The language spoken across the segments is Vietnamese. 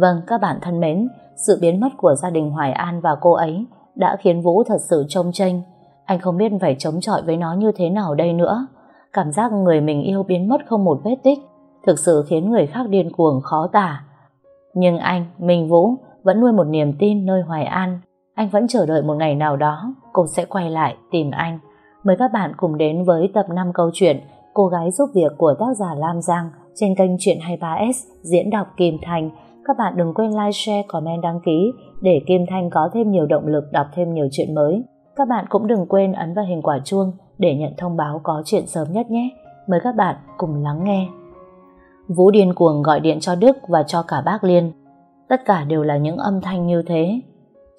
Vâng, các bạn thân mến, sự biến mất của gia đình Hoài An và cô ấy đã khiến Vũ thật sự trông tranh. Anh không biết phải chống chọi với nó như thế nào đây nữa. Cảm giác người mình yêu biến mất không một vết tích, thực sự khiến người khác điên cuồng khó tả. Nhưng anh, Minh Vũ, vẫn nuôi một niềm tin nơi Hoài An. Anh vẫn chờ đợi một ngày nào đó, cô sẽ quay lại tìm anh. Mời các bạn cùng đến với tập 5 câu chuyện Cô gái giúp việc của tác giả Lam Giang trên kênh Chuyện 23S diễn đọc Kim Thành. Các bạn đừng quên like, share, comment, đăng ký để Kim Thanh có thêm nhiều động lực đọc thêm nhiều chuyện mới. Các bạn cũng đừng quên ấn vào hình quả chuông để nhận thông báo có chuyện sớm nhất nhé. Mời các bạn cùng lắng nghe. Vũ điên cuồng gọi điện cho Đức và cho cả bác Liên. Tất cả đều là những âm thanh như thế.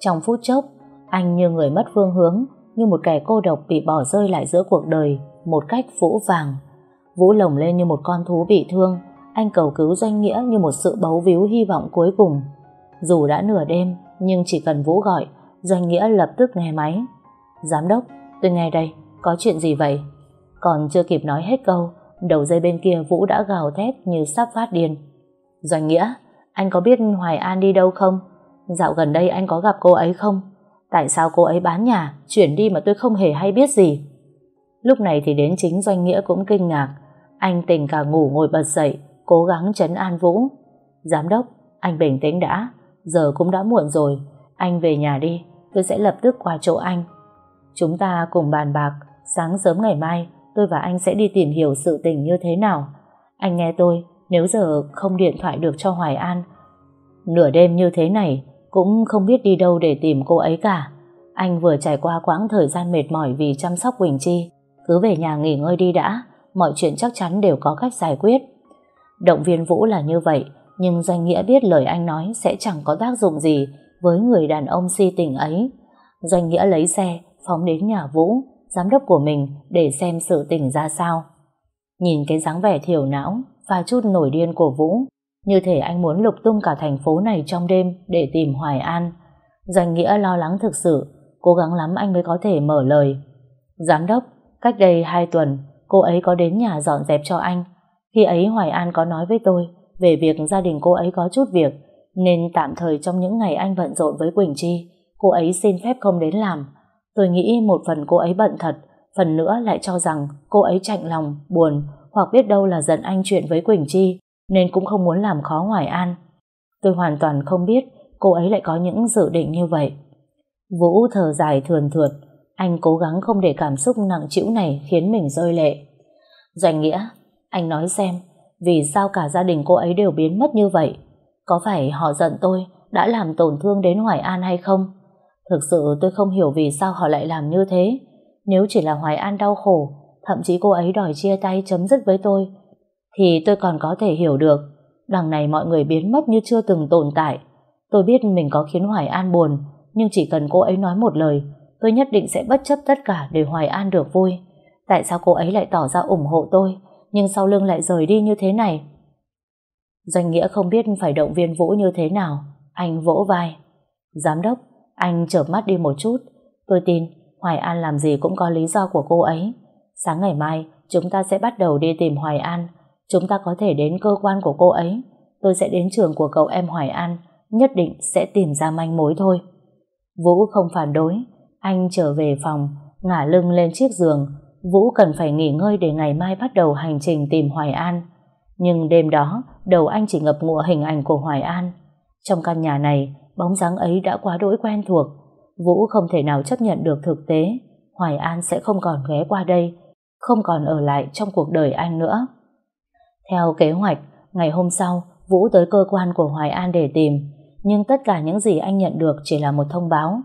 Trong phút chốc, anh như người mất phương hướng, như một kẻ cô độc bị bỏ rơi lại giữa cuộc đời một cách vũ vàng. Vũ lồng lên như một con thú bị thương, anh cầu cứu doanh nghĩa như một sự bấu víu hy vọng cuối cùng. Dù đã nửa đêm, nhưng chỉ cần Vũ gọi, doanh nghĩa lập tức nghe máy. Giám đốc, tôi nghe đây, có chuyện gì vậy? Còn chưa kịp nói hết câu, đầu dây bên kia Vũ đã gào thét như sắp phát điên. Doanh nghĩa, anh có biết Hoài An đi đâu không? Dạo gần đây anh có gặp cô ấy không? Tại sao cô ấy bán nhà, chuyển đi mà tôi không hề hay biết gì? Lúc này thì đến chính Doanh Nghĩa cũng kinh ngạc. Anh tỉnh cả ngủ ngồi bật dậy, cố gắng chấn an Vũ. Giám đốc, anh bình tĩnh đã. Giờ cũng đã muộn rồi. Anh về nhà đi, tôi sẽ lập tức qua chỗ anh. Chúng ta cùng bàn bạc, sáng sớm ngày mai tôi và anh sẽ đi tìm hiểu sự tình như thế nào. Anh nghe tôi, nếu giờ không điện thoại được cho Hoài An, nửa đêm như thế này cũng không biết đi đâu để tìm cô ấy cả. Anh vừa trải qua quãng thời gian mệt mỏi vì chăm sóc Quỳnh Chi, cứ về nhà nghỉ ngơi đi đã, mọi chuyện chắc chắn đều có cách giải quyết. Động viên Vũ là như vậy, nhưng Doanh Nghĩa biết lời anh nói sẽ chẳng có tác dụng gì với người đàn ông si tình ấy. Doanh Nghĩa lấy xe, phóng đến nhà Vũ, giám đốc của mình để xem sự tình ra sao. Nhìn cái dáng vẻ thiểu não và chút nổi điên của Vũ, như thể anh muốn lục tung cả thành phố này trong đêm để tìm Hoài An. Doanh Nghĩa lo lắng thực sự, cố gắng lắm anh mới có thể mở lời. Giám đốc, cách đây hai tuần, cô ấy có đến nhà dọn dẹp cho anh. Khi ấy Hoài An có nói với tôi về việc gia đình cô ấy có chút việc, nên tạm thời trong những ngày anh bận rộn với Quỳnh Chi, cô ấy xin phép không đến làm. Tôi nghĩ một phần cô ấy bận thật, phần nữa lại cho rằng cô ấy chạnh lòng, buồn hoặc biết đâu là giận anh chuyện với Quỳnh Chi nên cũng không muốn làm khó Hoài An. Tôi hoàn toàn không biết cô ấy lại có những dự định như vậy. Vũ thở dài thườn thượt, anh cố gắng không để cảm xúc nặng trĩu này khiến mình rơi lệ. Doanh nghĩa, anh nói xem, vì sao cả gia đình cô ấy đều biến mất như vậy? Có phải họ giận tôi đã làm tổn thương đến Hoài An hay không? Thực sự tôi không hiểu vì sao họ lại làm như thế. Nếu chỉ là Hoài An đau khổ, thậm chí cô ấy đòi chia tay chấm dứt với tôi, thì tôi còn có thể hiểu được. Đằng này mọi người biến mất như chưa từng tồn tại. Tôi biết mình có khiến Hoài An buồn, nhưng chỉ cần cô ấy nói một lời, tôi nhất định sẽ bất chấp tất cả để Hoài An được vui. Tại sao cô ấy lại tỏ ra ủng hộ tôi, nhưng sau lưng lại rời đi như thế này? Doanh Nghĩa không biết phải động viên Vũ như thế nào. Anh vỗ vai. Giám đốc, anh chợp mắt đi một chút. Tôi tin Hoài An làm gì cũng có lý do của cô ấy. Sáng ngày mai, chúng ta sẽ bắt đầu đi tìm Hoài An. Chúng ta có thể đến cơ quan của cô ấy. Tôi sẽ đến trường của cậu em Hoài An. Nhất định sẽ tìm ra manh mối thôi. Vũ không phản đối. Anh trở về phòng, ngả lưng lên chiếc giường. Vũ cần phải nghỉ ngơi để ngày mai bắt đầu hành trình tìm Hoài An. Nhưng đêm đó, đầu anh chỉ ngập ngụa hình ảnh của Hoài An. Trong căn nhà này, bóng dáng ấy đã quá đỗi quen thuộc. Vũ không thể nào chấp nhận được thực tế. Hoài An sẽ không còn ghé qua đây, không còn ở lại trong cuộc đời anh nữa. Theo kế hoạch, ngày hôm sau, Vũ tới cơ quan của Hoài An để tìm, nhưng tất cả những gì anh nhận được chỉ là một thông báo.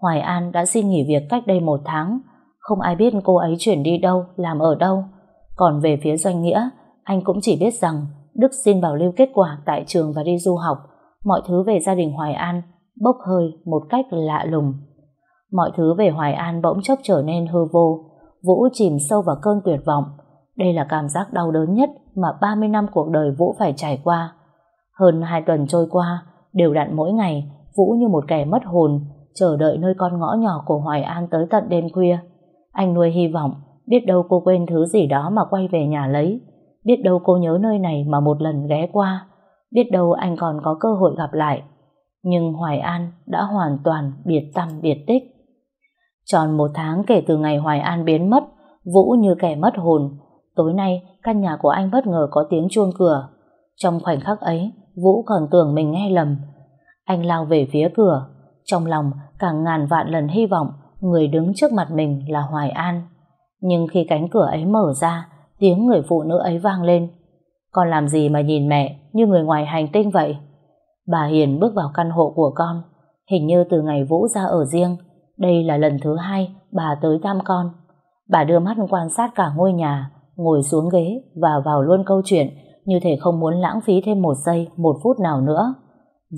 Hoài An đã xin nghỉ việc cách đây một tháng, không ai biết cô ấy chuyển đi đâu, làm ở đâu. Còn về phía doanh nghĩa, anh cũng chỉ biết rằng Đức xin bảo lưu kết quả tại trường và đi du học. Mọi thứ về gia đình Hoài An bốc hơi một cách lạ lùng. Mọi thứ về Hoài An bỗng chốc trở nên hư vô. Vũ chìm sâu vào cơn tuyệt vọng. Đây là cảm giác đau đớn nhất mà 30 năm cuộc đời Vũ phải trải qua. Hơn 2 tuần trôi qua, đều đặn mỗi ngày, Vũ như một kẻ mất hồn, chờ đợi nơi con ngõ nhỏ của Hoài An tới tận đêm khuya. Anh nuôi hy vọng, biết đâu cô quên thứ gì đó mà quay về nhà lấy. Biết đâu cô nhớ nơi này mà một lần ghé qua. biết đâu anh còn có cơ hội gặp lại. Nhưng Hoài An đã hoàn toàn biệt tâm biệt tích. Tròn một tháng kể từ ngày Hoài An biến mất, Vũ như kẻ mất hồn. Tối nay, căn nhà của anh bất ngờ có tiếng chuông cửa. Trong khoảnh khắc ấy, Vũ còn tưởng mình nghe lầm. Anh lao về phía cửa, trong lòng càng ngàn vạn lần hy vọng người đứng trước mặt mình là Hoài An. Nhưng khi cánh cửa ấy mở ra, tiếng người phụ nữ ấy vang lên. Con làm gì mà nhìn mẹ như người ngoài hành tinh vậy? Bà Hiền bước vào căn hộ của con. Hình như từ ngày Vũ ra ở riêng, đây là lần thứ hai bà tới thăm con. Bà đưa mắt quan sát cả ngôi nhà, ngồi xuống ghế và vào luôn câu chuyện như thể không muốn lãng phí thêm một giây, một phút nào nữa.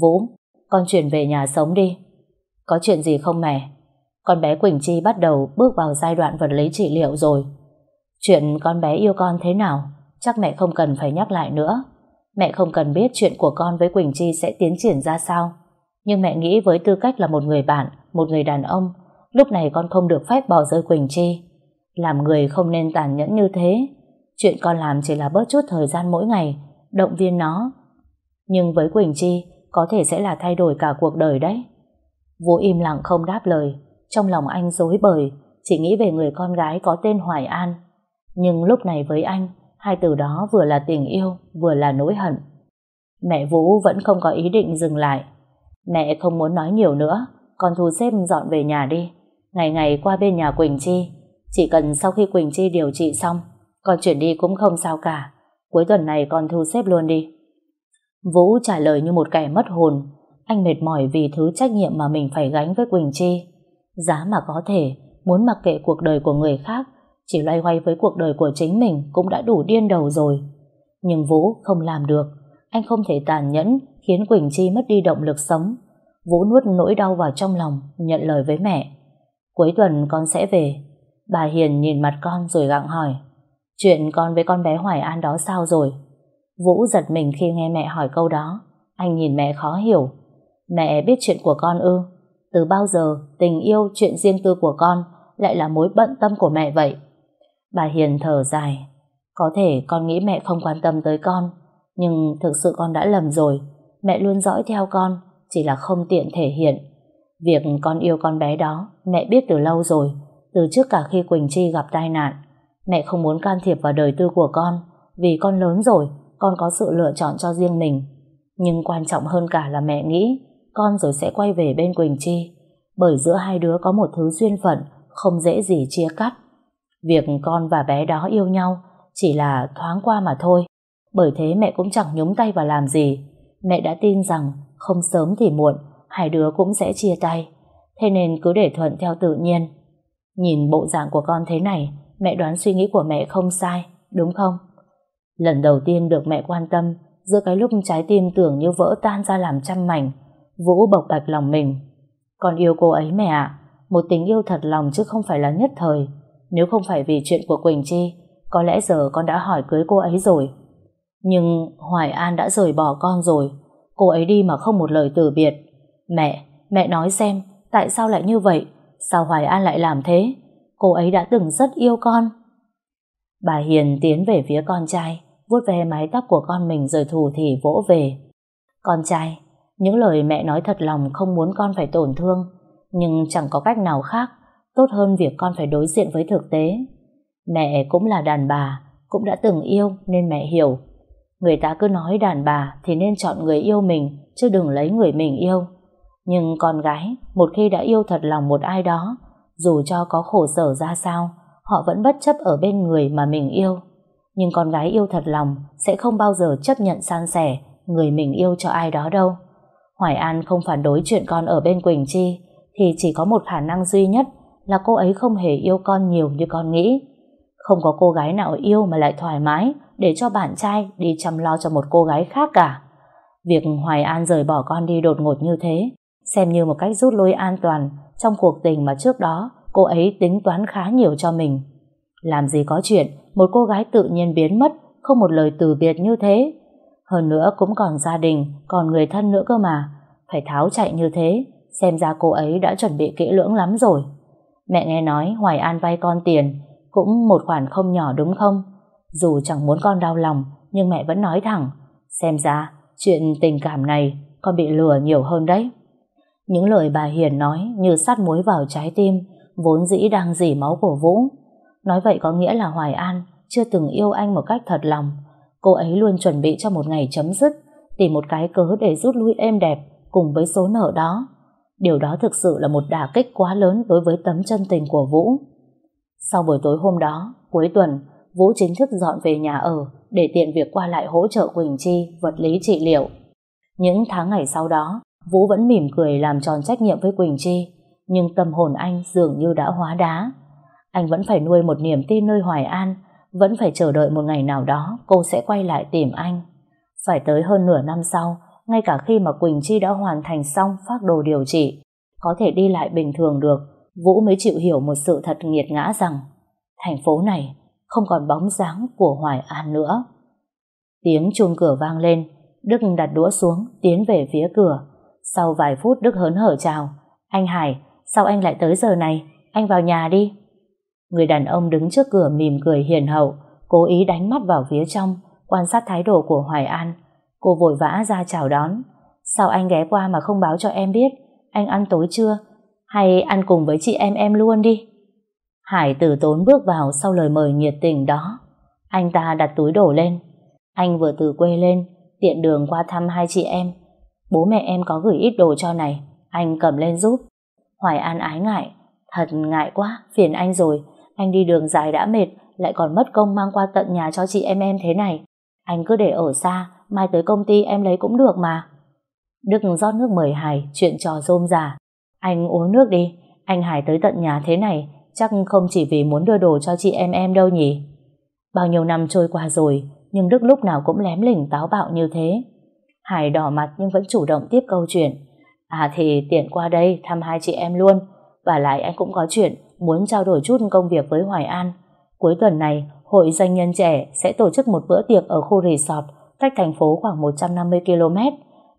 Vũ, con chuyển về nhà sống đi. Có chuyện gì không mẹ? Con bé Quỳnh Chi bắt đầu bước vào giai đoạn vật lý trị liệu rồi. Chuyện con bé yêu con thế nào, chắc mẹ không cần phải nhắc lại nữa. Mẹ không cần biết chuyện của con với Quỳnh Chi sẽ tiến triển ra sao. Nhưng mẹ nghĩ với tư cách là một người bạn, một người đàn ông, lúc này con không được phép bỏ rơi Quỳnh Chi. Làm người không nên tàn nhẫn như thế. Chuyện con làm chỉ là bớt chút thời gian mỗi ngày, động viên nó. Nhưng với Quỳnh Chi, có thể sẽ là thay đổi cả cuộc đời đấy. Vũ im lặng không đáp lời, trong lòng anh dối bời, chỉ nghĩ về người con gái có tên Hoài An. Nhưng lúc này với anh, hai từ đó vừa là tình yêu, vừa là nỗi hận. Mẹ Vũ vẫn không có ý định dừng lại. Mẹ không muốn nói nhiều nữa, con thu xếp dọn về nhà đi. Ngày ngày qua bên nhà Quỳnh Chi, chỉ cần sau khi Quỳnh Chi điều trị xong, con chuyển đi cũng không sao cả. Cuối tuần này con thu xếp luôn đi. Vũ trả lời như một kẻ mất hồn. Anh mệt mỏi vì thứ trách nhiệm mà mình phải gánh với Quỳnh Chi. Giá mà có thể, muốn mặc kệ cuộc đời của người khác, chỉ loay hoay với cuộc đời của chính mình cũng đã đủ điên đầu rồi. Nhưng Vũ không làm được. Anh không thể tàn nhẫn khiến Quỳnh Chi mất đi động lực sống. Vũ nuốt nỗi đau vào trong lòng, nhận lời với mẹ. Cuối tuần con sẽ về. Bà Hiền nhìn mặt con rồi gặng hỏi. Chuyện con với con bé Hoài An đó sao rồi? Vũ giật mình khi nghe mẹ hỏi câu đó. Anh nhìn mẹ khó hiểu. Mẹ biết chuyện của con ư? Từ bao giờ tình yêu, chuyện riêng tư của con lại là mối bận tâm của mẹ vậy? Bà Hiền thở dài. Có thể con nghĩ mẹ không quan tâm tới con, nhưng thực sự con đã lầm rồi. Mẹ luôn dõi theo con, chỉ là không tiện thể hiện. Việc con yêu con bé đó, mẹ biết từ lâu rồi, từ trước cả khi Quỳnh Chi gặp tai nạn. Mẹ không muốn can thiệp vào đời tư của con, vì con lớn rồi, con có sự lựa chọn cho riêng mình. Nhưng quan trọng hơn cả là mẹ nghĩ con rồi sẽ quay về bên Quỳnh Chi. Bởi giữa hai đứa có một thứ duyên phận không dễ gì chia cắt. Việc con và bé đó yêu nhau chỉ là thoáng qua mà thôi. Bởi thế mẹ cũng chẳng nhúng tay vào làm gì. Mẹ đã tin rằng không sớm thì muộn hai đứa cũng sẽ chia tay. Thế nên cứ để thuận theo tự nhiên. Nhìn bộ dạng của con thế này mẹ đoán suy nghĩ của mẹ không sai, đúng không? Lần đầu tiên được mẹ quan tâm, giữa cái lúc trái tim tưởng như vỡ tan ra làm trăm mảnh, Vũ bộc bạch lòng mình. Con yêu cô ấy mẹ ạ, một tình yêu thật lòng chứ không phải là nhất thời. Nếu không phải vì chuyện của Quỳnh Chi, có lẽ giờ con đã hỏi cưới cô ấy rồi. Nhưng Hoài An đã rời bỏ con rồi, cô ấy đi mà không một lời từ biệt. Mẹ, mẹ nói xem, tại sao lại như vậy? Sao Hoài An lại làm thế? Cô ấy đã từng rất yêu con. Bà Hiền tiến về phía con trai, vuốt ve mái tóc của con mình rồi thù thì vỗ về. Con trai, những lời mẹ nói thật lòng không muốn con phải tổn thương, nhưng chẳng có cách nào khác, tốt hơn việc con phải đối diện với thực tế. Mẹ cũng là đàn bà, cũng đã từng yêu nên mẹ hiểu. Người ta cứ nói đàn bà thì nên chọn người yêu mình, chứ đừng lấy người mình yêu. Nhưng con gái, một khi đã yêu thật lòng một ai đó, dù cho có khổ sở ra sao, họ vẫn bất chấp ở bên người mà mình yêu. Nhưng con gái yêu thật lòng sẽ không bao giờ chấp nhận san sẻ người mình yêu cho ai đó đâu. Hoài An không phản đối chuyện con ở bên Quỳnh Chi, thì chỉ có một khả năng duy nhất là cô ấy không hề yêu con nhiều như con nghĩ. Không có cô gái nào yêu mà lại thoải mái để cho bạn trai đi chăm lo cho một cô gái khác cả. Việc Hoài An rời bỏ con đi đột ngột như thế, xem như một cách rút lui an toàn trong cuộc tình mà trước đó cô ấy tính toán khá nhiều cho mình. Làm gì có chuyện, một cô gái tự nhiên biến mất, không một lời từ biệt như thế hơn nữa cũng còn gia đình, còn người thân nữa cơ mà. Phải tháo chạy như thế, xem ra cô ấy đã chuẩn bị kỹ lưỡng lắm rồi. Mẹ nghe nói Hoài An vay con tiền, cũng một khoản không nhỏ đúng không? Dù chẳng muốn con đau lòng, nhưng mẹ vẫn nói thẳng. Xem ra, chuyện tình cảm này con bị lừa nhiều hơn đấy. Những lời bà Hiền nói như sát muối vào trái tim, vốn dĩ đang dỉ máu của Vũ. Nói vậy có nghĩa là Hoài An chưa từng yêu anh một cách thật lòng. Cô ấy luôn chuẩn bị cho một ngày chấm dứt, tìm một cái cớ để rút lui êm đẹp cùng với số nợ đó. Điều đó thực sự là một đả kích quá lớn đối với tấm chân tình của Vũ. Sau buổi tối hôm đó, cuối tuần, Vũ chính thức dọn về nhà ở để tiện việc qua lại hỗ trợ Quỳnh Chi vật lý trị liệu. Những tháng ngày sau đó, Vũ vẫn mỉm cười làm tròn trách nhiệm với Quỳnh Chi, nhưng tâm hồn anh dường như đã hóa đá. Anh vẫn phải nuôi một niềm tin nơi Hoài An, vẫn phải chờ đợi một ngày nào đó cô sẽ quay lại tìm anh. Phải tới hơn nửa năm sau, ngay cả khi mà Quỳnh Chi đã hoàn thành xong phác đồ điều trị, có thể đi lại bình thường được, Vũ mới chịu hiểu một sự thật nghiệt ngã rằng thành phố này không còn bóng dáng của Hoài An nữa. Tiếng chuông cửa vang lên, Đức đặt đũa xuống, tiến về phía cửa. Sau vài phút Đức hớn hở chào. Anh Hải, sao anh lại tới giờ này? Anh vào nhà đi. Người đàn ông đứng trước cửa mỉm cười hiền hậu, cố ý đánh mắt vào phía trong, quan sát thái độ của Hoài An. Cô vội vã ra chào đón. Sao anh ghé qua mà không báo cho em biết? Anh ăn tối chưa? Hay ăn cùng với chị em em luôn đi? Hải từ tốn bước vào sau lời mời nhiệt tình đó. Anh ta đặt túi đổ lên. Anh vừa từ quê lên, tiện đường qua thăm hai chị em. Bố mẹ em có gửi ít đồ cho này, anh cầm lên giúp. Hoài An ái ngại, thật ngại quá, phiền anh rồi. Anh đi đường dài đã mệt, lại còn mất công mang qua tận nhà cho chị em em thế này. Anh cứ để ở xa, mai tới công ty em lấy cũng được mà. Đức rót nước mời Hải, chuyện trò rôm rà. Anh uống nước đi, anh Hải tới tận nhà thế này, chắc không chỉ vì muốn đưa đồ cho chị em em đâu nhỉ. Bao nhiêu năm trôi qua rồi, nhưng Đức lúc nào cũng lém lỉnh táo bạo như thế. Hải đỏ mặt nhưng vẫn chủ động tiếp câu chuyện. À thì tiện qua đây thăm hai chị em luôn, và lại anh cũng có chuyện muốn trao đổi chút công việc với Hoài An. Cuối tuần này, Hội Doanh nhân trẻ sẽ tổ chức một bữa tiệc ở khu resort cách thành phố khoảng 150 km.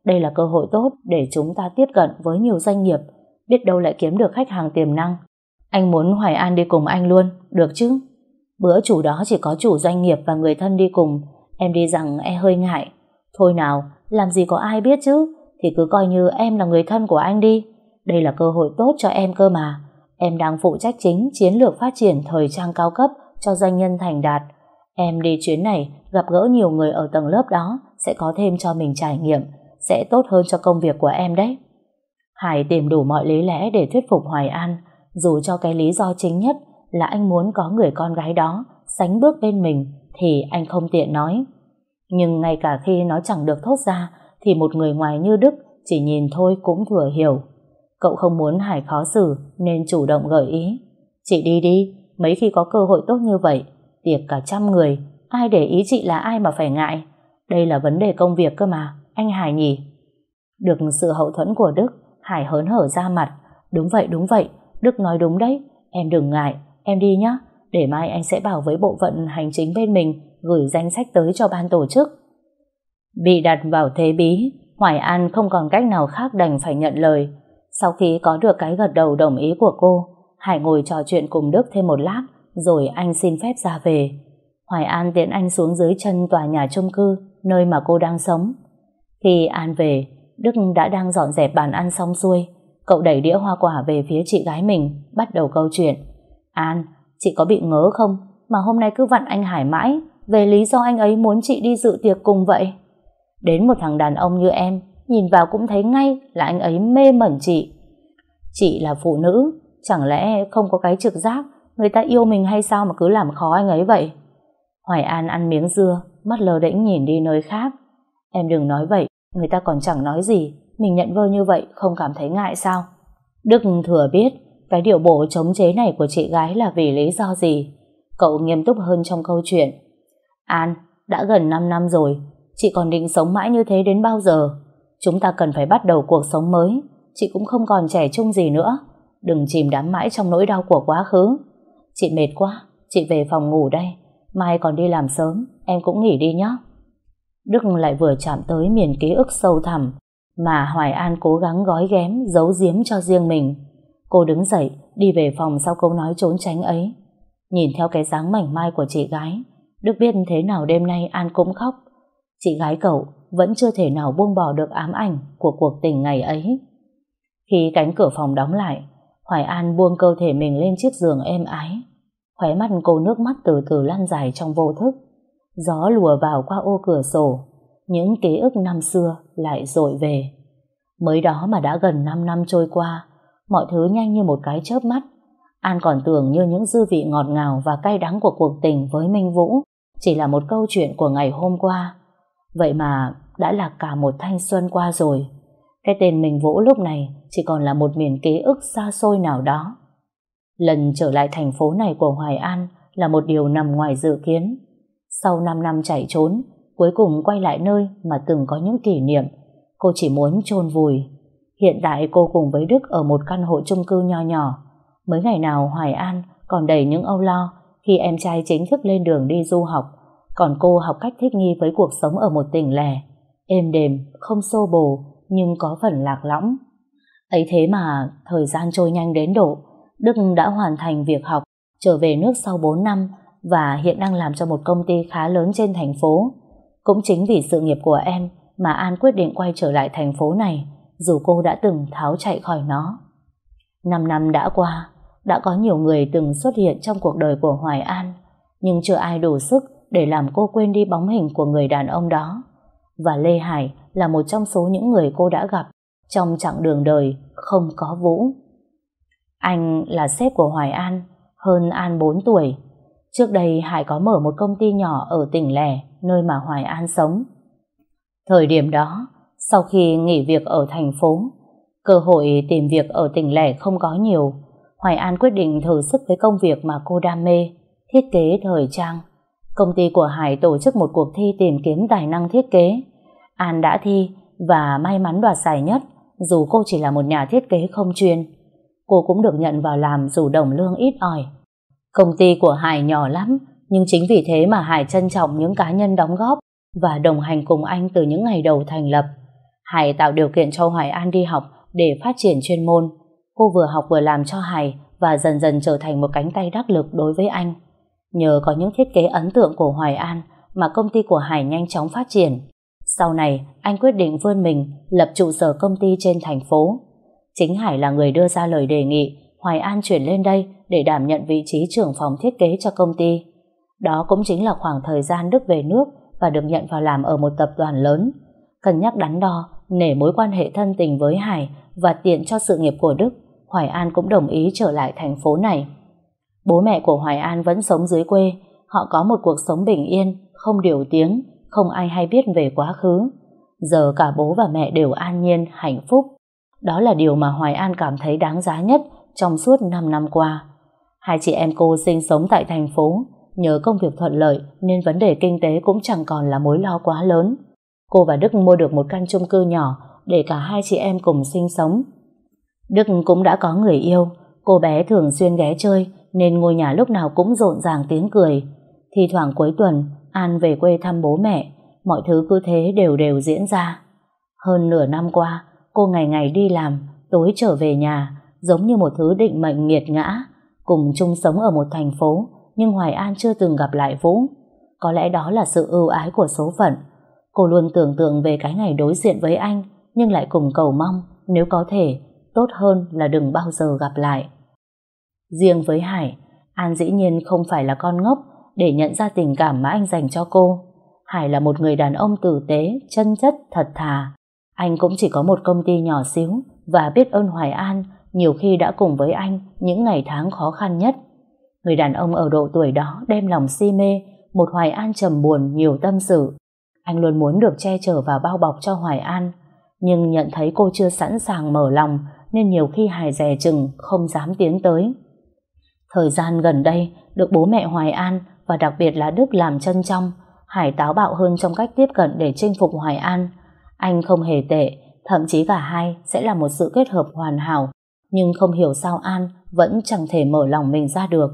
Đây là cơ hội tốt để chúng ta tiếp cận với nhiều doanh nghiệp, biết đâu lại kiếm được khách hàng tiềm năng. Anh muốn Hoài An đi cùng anh luôn, được chứ? Bữa chủ đó chỉ có chủ doanh nghiệp và người thân đi cùng, em đi rằng e hơi ngại. Thôi nào, làm gì có ai biết chứ, thì cứ coi như em là người thân của anh đi. Đây là cơ hội tốt cho em cơ mà. Em đang phụ trách chính chiến lược phát triển thời trang cao cấp cho doanh nhân thành đạt. Em đi chuyến này gặp gỡ nhiều người ở tầng lớp đó sẽ có thêm cho mình trải nghiệm, sẽ tốt hơn cho công việc của em đấy. Hải tìm đủ mọi lý lẽ để thuyết phục Hoài An, dù cho cái lý do chính nhất là anh muốn có người con gái đó sánh bước bên mình thì anh không tiện nói. Nhưng ngay cả khi nó chẳng được thốt ra thì một người ngoài như Đức chỉ nhìn thôi cũng thừa hiểu. Cậu không muốn Hải khó xử nên chủ động gợi ý. Chị đi đi, mấy khi có cơ hội tốt như vậy, tiệc cả trăm người, ai để ý chị là ai mà phải ngại. Đây là vấn đề công việc cơ mà, anh Hải nhỉ? Được sự hậu thuẫn của Đức, Hải hớn hở ra mặt. Đúng vậy, đúng vậy, Đức nói đúng đấy, em đừng ngại, em đi nhé, để mai anh sẽ bảo với bộ phận hành chính bên mình gửi danh sách tới cho ban tổ chức. Bị đặt vào thế bí, Hoài An không còn cách nào khác đành phải nhận lời. Sau khi có được cái gật đầu đồng ý của cô, Hải ngồi trò chuyện cùng Đức thêm một lát, rồi anh xin phép ra về. Hoài An tiến anh xuống dưới chân tòa nhà chung cư, nơi mà cô đang sống. Khi An về, Đức đã đang dọn dẹp bàn ăn xong xuôi. Cậu đẩy đĩa hoa quả về phía chị gái mình, bắt đầu câu chuyện. An, chị có bị ngớ không? Mà hôm nay cứ vặn anh Hải mãi, về lý do anh ấy muốn chị đi dự tiệc cùng vậy. Đến một thằng đàn ông như em, nhìn vào cũng thấy ngay là anh ấy mê mẩn chị. Chị là phụ nữ, chẳng lẽ không có cái trực giác người ta yêu mình hay sao mà cứ làm khó anh ấy vậy? Hoài An ăn miếng dưa, mắt lờ đễnh nhìn đi nơi khác. Em đừng nói vậy, người ta còn chẳng nói gì, mình nhận vơ như vậy không cảm thấy ngại sao? Đức thừa biết cái điều bộ chống chế này của chị gái là vì lý do gì. Cậu nghiêm túc hơn trong câu chuyện. An, đã gần 5 năm rồi, chị còn định sống mãi như thế đến bao giờ? Chúng ta cần phải bắt đầu cuộc sống mới, chị cũng không còn trẻ trung gì nữa. Đừng chìm đắm mãi trong nỗi đau của quá khứ. Chị mệt quá, chị về phòng ngủ đây. Mai còn đi làm sớm, em cũng nghỉ đi nhé. Đức lại vừa chạm tới miền ký ức sâu thẳm mà Hoài An cố gắng gói ghém, giấu giếm cho riêng mình. Cô đứng dậy, đi về phòng sau câu nói trốn tránh ấy. Nhìn theo cái dáng mảnh mai của chị gái, Đức biết thế nào đêm nay An cũng khóc. Chị gái cậu, vẫn chưa thể nào buông bỏ được ám ảnh của cuộc tình ngày ấy. Khi cánh cửa phòng đóng lại, Hoài An buông cơ thể mình lên chiếc giường êm ái. Khóe mắt cô nước mắt từ từ lan dài trong vô thức. Gió lùa vào qua ô cửa sổ, những ký ức năm xưa lại dội về. Mới đó mà đã gần 5 năm trôi qua, mọi thứ nhanh như một cái chớp mắt. An còn tưởng như những dư vị ngọt ngào và cay đắng của cuộc tình với Minh Vũ chỉ là một câu chuyện của ngày hôm qua. Vậy mà đã là cả một thanh xuân qua rồi. Cái tên mình Vũ lúc này chỉ còn là một miền ký ức xa xôi nào đó. Lần trở lại thành phố này của Hoài An là một điều nằm ngoài dự kiến. Sau 5 năm chạy trốn, cuối cùng quay lại nơi mà từng có những kỷ niệm, cô chỉ muốn chôn vùi. Hiện tại cô cùng với Đức ở một căn hộ chung cư nho nhỏ. Mới ngày nào Hoài An còn đầy những âu lo khi em trai chính thức lên đường đi du học, còn cô học cách thích nghi với cuộc sống ở một tỉnh lẻ, êm đềm, không xô bồ, nhưng có phần lạc lõng. Ấy thế mà thời gian trôi nhanh đến độ, Đức đã hoàn thành việc học, trở về nước sau 4 năm và hiện đang làm cho một công ty khá lớn trên thành phố. Cũng chính vì sự nghiệp của em mà An quyết định quay trở lại thành phố này, dù cô đã từng tháo chạy khỏi nó. Năm năm đã qua, đã có nhiều người từng xuất hiện trong cuộc đời của Hoài An, nhưng chưa ai đủ sức để làm cô quên đi bóng hình của người đàn ông đó. Và Lê Hải là một trong số những người cô đã gặp trong chặng đường đời không có Vũ. Anh là sếp của Hoài An, hơn An 4 tuổi. Trước đây Hải có mở một công ty nhỏ ở tỉnh lẻ, nơi mà Hoài An sống. Thời điểm đó, sau khi nghỉ việc ở thành phố, cơ hội tìm việc ở tỉnh lẻ không có nhiều, Hoài An quyết định thử sức với công việc mà cô đam mê, thiết kế thời trang. Công ty của Hải tổ chức một cuộc thi tìm kiếm tài năng thiết kế. An đã thi và may mắn đoạt giải nhất, dù cô chỉ là một nhà thiết kế không chuyên. Cô cũng được nhận vào làm dù đồng lương ít ỏi. Công ty của Hải nhỏ lắm, nhưng chính vì thế mà Hải trân trọng những cá nhân đóng góp và đồng hành cùng anh từ những ngày đầu thành lập. Hải tạo điều kiện cho Hoài An đi học để phát triển chuyên môn. Cô vừa học vừa làm cho Hải và dần dần trở thành một cánh tay đắc lực đối với anh. Nhờ có những thiết kế ấn tượng của Hoài An mà công ty của Hải nhanh chóng phát triển. Sau này, anh quyết định vươn mình lập trụ sở công ty trên thành phố. Chính Hải là người đưa ra lời đề nghị Hoài An chuyển lên đây để đảm nhận vị trí trưởng phòng thiết kế cho công ty. Đó cũng chính là khoảng thời gian Đức về nước và được nhận vào làm ở một tập đoàn lớn. Cân nhắc đắn đo, nể mối quan hệ thân tình với Hải và tiện cho sự nghiệp của Đức, Hoài An cũng đồng ý trở lại thành phố này. Bố mẹ của Hoài An vẫn sống dưới quê, họ có một cuộc sống bình yên, không điều tiếng, không ai hay biết về quá khứ. Giờ cả bố và mẹ đều an nhiên, hạnh phúc. Đó là điều mà Hoài An cảm thấy đáng giá nhất trong suốt 5 năm qua. Hai chị em cô sinh sống tại thành phố, nhờ công việc thuận lợi nên vấn đề kinh tế cũng chẳng còn là mối lo quá lớn. Cô và Đức mua được một căn chung cư nhỏ để cả hai chị em cùng sinh sống. Đức cũng đã có người yêu, cô bé thường xuyên ghé chơi nên ngôi nhà lúc nào cũng rộn ràng tiếng cười. Thì thoảng cuối tuần, An về quê thăm bố mẹ, mọi thứ cứ thế đều đều diễn ra. Hơn nửa năm qua, cô ngày ngày đi làm, tối trở về nhà, giống như một thứ định mệnh nghiệt ngã, cùng chung sống ở một thành phố, nhưng Hoài An chưa từng gặp lại Vũ. Có lẽ đó là sự ưu ái của số phận. Cô luôn tưởng tượng về cái ngày đối diện với anh, nhưng lại cùng cầu mong, nếu có thể, tốt hơn là đừng bao giờ gặp lại. Riêng với Hải, An dĩ nhiên không phải là con ngốc để nhận ra tình cảm mà anh dành cho cô. Hải là một người đàn ông tử tế, chân chất, thật thà. Anh cũng chỉ có một công ty nhỏ xíu và biết ơn Hoài An nhiều khi đã cùng với anh những ngày tháng khó khăn nhất. Người đàn ông ở độ tuổi đó đem lòng si mê, một Hoài An trầm buồn, nhiều tâm sự. Anh luôn muốn được che chở và bao bọc cho Hoài An, nhưng nhận thấy cô chưa sẵn sàng mở lòng nên nhiều khi Hải dè chừng không dám tiến tới. Thời gian gần đây, được bố mẹ Hoài An và đặc biệt là Đức làm chân trong, Hải táo bạo hơn trong cách tiếp cận để chinh phục Hoài An. Anh không hề tệ, thậm chí cả hai sẽ là một sự kết hợp hoàn hảo, nhưng không hiểu sao An vẫn chẳng thể mở lòng mình ra được.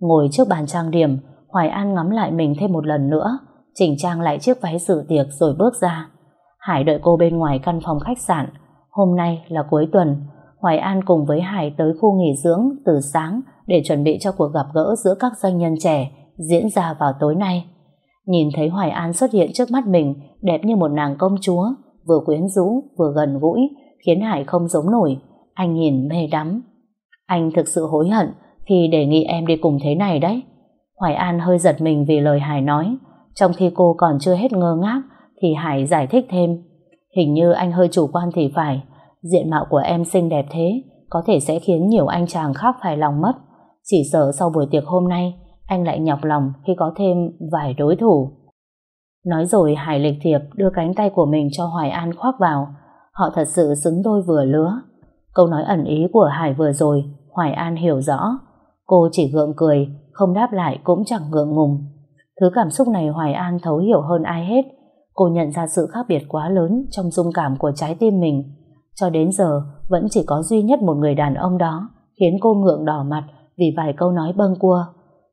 Ngồi trước bàn trang điểm, Hoài An ngắm lại mình thêm một lần nữa, chỉnh trang lại chiếc váy dự tiệc rồi bước ra. Hải đợi cô bên ngoài căn phòng khách sạn. Hôm nay là cuối tuần, Hoài An cùng với Hải tới khu nghỉ dưỡng từ sáng để chuẩn bị cho cuộc gặp gỡ giữa các doanh nhân trẻ diễn ra vào tối nay. Nhìn thấy Hoài An xuất hiện trước mắt mình, đẹp như một nàng công chúa, vừa quyến rũ, vừa gần gũi, khiến Hải không giống nổi. Anh nhìn mê đắm. Anh thực sự hối hận khi đề nghị em đi cùng thế này đấy. Hoài An hơi giật mình vì lời Hải nói. Trong khi cô còn chưa hết ngơ ngác, thì Hải giải thích thêm. Hình như anh hơi chủ quan thì phải. Diện mạo của em xinh đẹp thế, có thể sẽ khiến nhiều anh chàng khác phải lòng mất. Chỉ sợ sau buổi tiệc hôm nay, anh lại nhọc lòng khi có thêm vài đối thủ. Nói rồi Hải lịch thiệp đưa cánh tay của mình cho Hoài An khoác vào. Họ thật sự xứng đôi vừa lứa. Câu nói ẩn ý của Hải vừa rồi, Hoài An hiểu rõ. Cô chỉ gượng cười, không đáp lại cũng chẳng ngượng ngùng. Thứ cảm xúc này Hoài An thấu hiểu hơn ai hết. Cô nhận ra sự khác biệt quá lớn trong dung cảm của trái tim mình. Cho đến giờ, vẫn chỉ có duy nhất một người đàn ông đó khiến cô ngượng đỏ mặt vì vài câu nói bâng cua.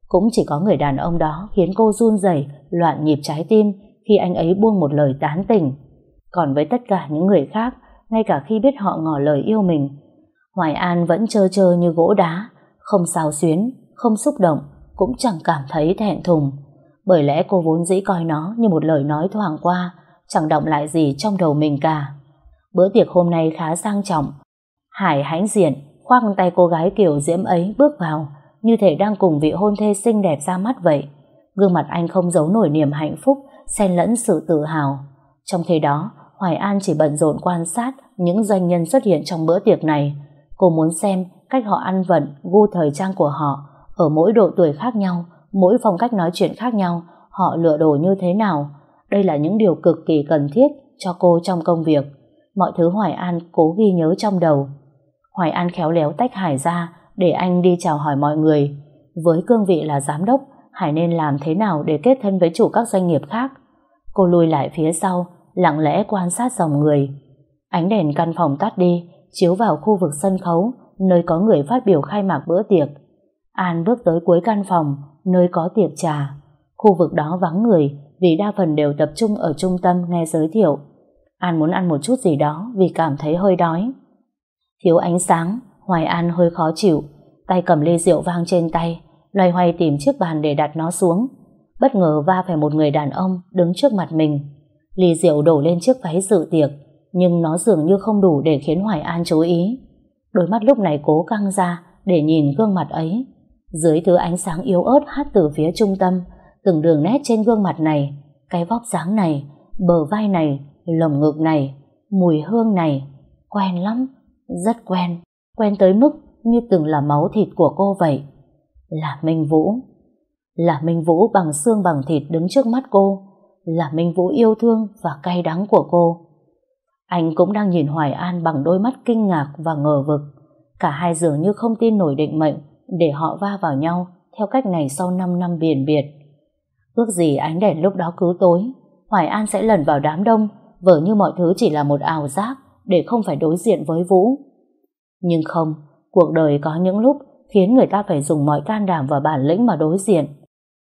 Cũng chỉ có người đàn ông đó khiến cô run rẩy, loạn nhịp trái tim khi anh ấy buông một lời tán tỉnh. Còn với tất cả những người khác, ngay cả khi biết họ ngỏ lời yêu mình, Hoài An vẫn trơ trơ như gỗ đá, không sao xuyến, không xúc động, cũng chẳng cảm thấy thẹn thùng. Bởi lẽ cô vốn dĩ coi nó như một lời nói thoảng qua, chẳng động lại gì trong đầu mình cả. Bữa tiệc hôm nay khá sang trọng. Hải hãnh diện, khoác tay cô gái kiểu diễm ấy bước vào, như thể đang cùng vị hôn thê xinh đẹp ra mắt vậy. Gương mặt anh không giấu nổi niềm hạnh phúc, xen lẫn sự tự hào. Trong khi đó, Hoài An chỉ bận rộn quan sát những doanh nhân xuất hiện trong bữa tiệc này. Cô muốn xem cách họ ăn vận, gu thời trang của họ, ở mỗi độ tuổi khác nhau, mỗi phong cách nói chuyện khác nhau, họ lựa đồ như thế nào. Đây là những điều cực kỳ cần thiết cho cô trong công việc. Mọi thứ Hoài An cố ghi nhớ trong đầu. Hoài An khéo léo tách Hải ra để anh đi chào hỏi mọi người. Với cương vị là giám đốc, Hải nên làm thế nào để kết thân với chủ các doanh nghiệp khác. Cô lùi lại phía sau, lặng lẽ quan sát dòng người. Ánh đèn căn phòng tắt đi, chiếu vào khu vực sân khấu, nơi có người phát biểu khai mạc bữa tiệc. An bước tới cuối căn phòng, nơi có tiệc trà. Khu vực đó vắng người vì đa phần đều tập trung ở trung tâm nghe giới thiệu. An muốn ăn một chút gì đó vì cảm thấy hơi đói. Thiếu ánh sáng, Hoài An hơi khó chịu, tay cầm ly rượu vang trên tay, loay hoay tìm chiếc bàn để đặt nó xuống. Bất ngờ va phải một người đàn ông đứng trước mặt mình. Ly rượu đổ lên chiếc váy dự tiệc, nhưng nó dường như không đủ để khiến Hoài An chú ý. Đôi mắt lúc này cố căng ra để nhìn gương mặt ấy. Dưới thứ ánh sáng yếu ớt hát từ phía trung tâm, từng đường nét trên gương mặt này, cái vóc dáng này, bờ vai này, lồng ngực này, mùi hương này, quen lắm, rất quen, quen tới mức như từng là máu thịt của cô vậy. Là Minh Vũ. Là Minh Vũ bằng xương bằng thịt đứng trước mắt cô, là Minh Vũ yêu thương và cay đắng của cô. Anh cũng đang nhìn Hoài An bằng đôi mắt kinh ngạc và ngờ vực. Cả hai dường như không tin nổi định mệnh để họ va vào nhau theo cách này sau 5 năm biển biệt. Ước gì ánh đèn lúc đó cứ tối, Hoài An sẽ lẩn vào đám đông, vờ như mọi thứ chỉ là một ảo giác để không phải đối diện với Vũ. Nhưng không, cuộc đời có những lúc khiến người ta phải dùng mọi can đảm và bản lĩnh mà đối diện.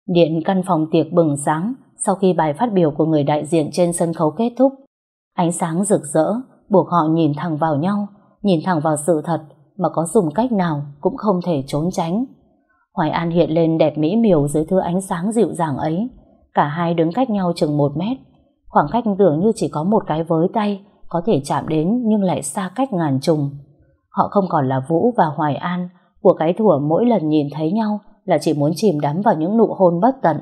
Điện căn phòng tiệc bừng sáng sau khi bài phát biểu của người đại diện trên sân khấu kết thúc. Ánh sáng rực rỡ buộc họ nhìn thẳng vào nhau, nhìn thẳng vào sự thật mà có dùng cách nào cũng không thể trốn tránh. Hoài An hiện lên đẹp mỹ miều dưới thứ ánh sáng dịu dàng ấy. Cả hai đứng cách nhau chừng một mét. Khoảng cách tưởng như chỉ có một cái với tay có thể chạm đến nhưng lại xa cách ngàn trùng. Họ không còn là Vũ và Hoài An của cái thủa mỗi lần nhìn thấy nhau là chỉ muốn chìm đắm vào những nụ hôn bất tận.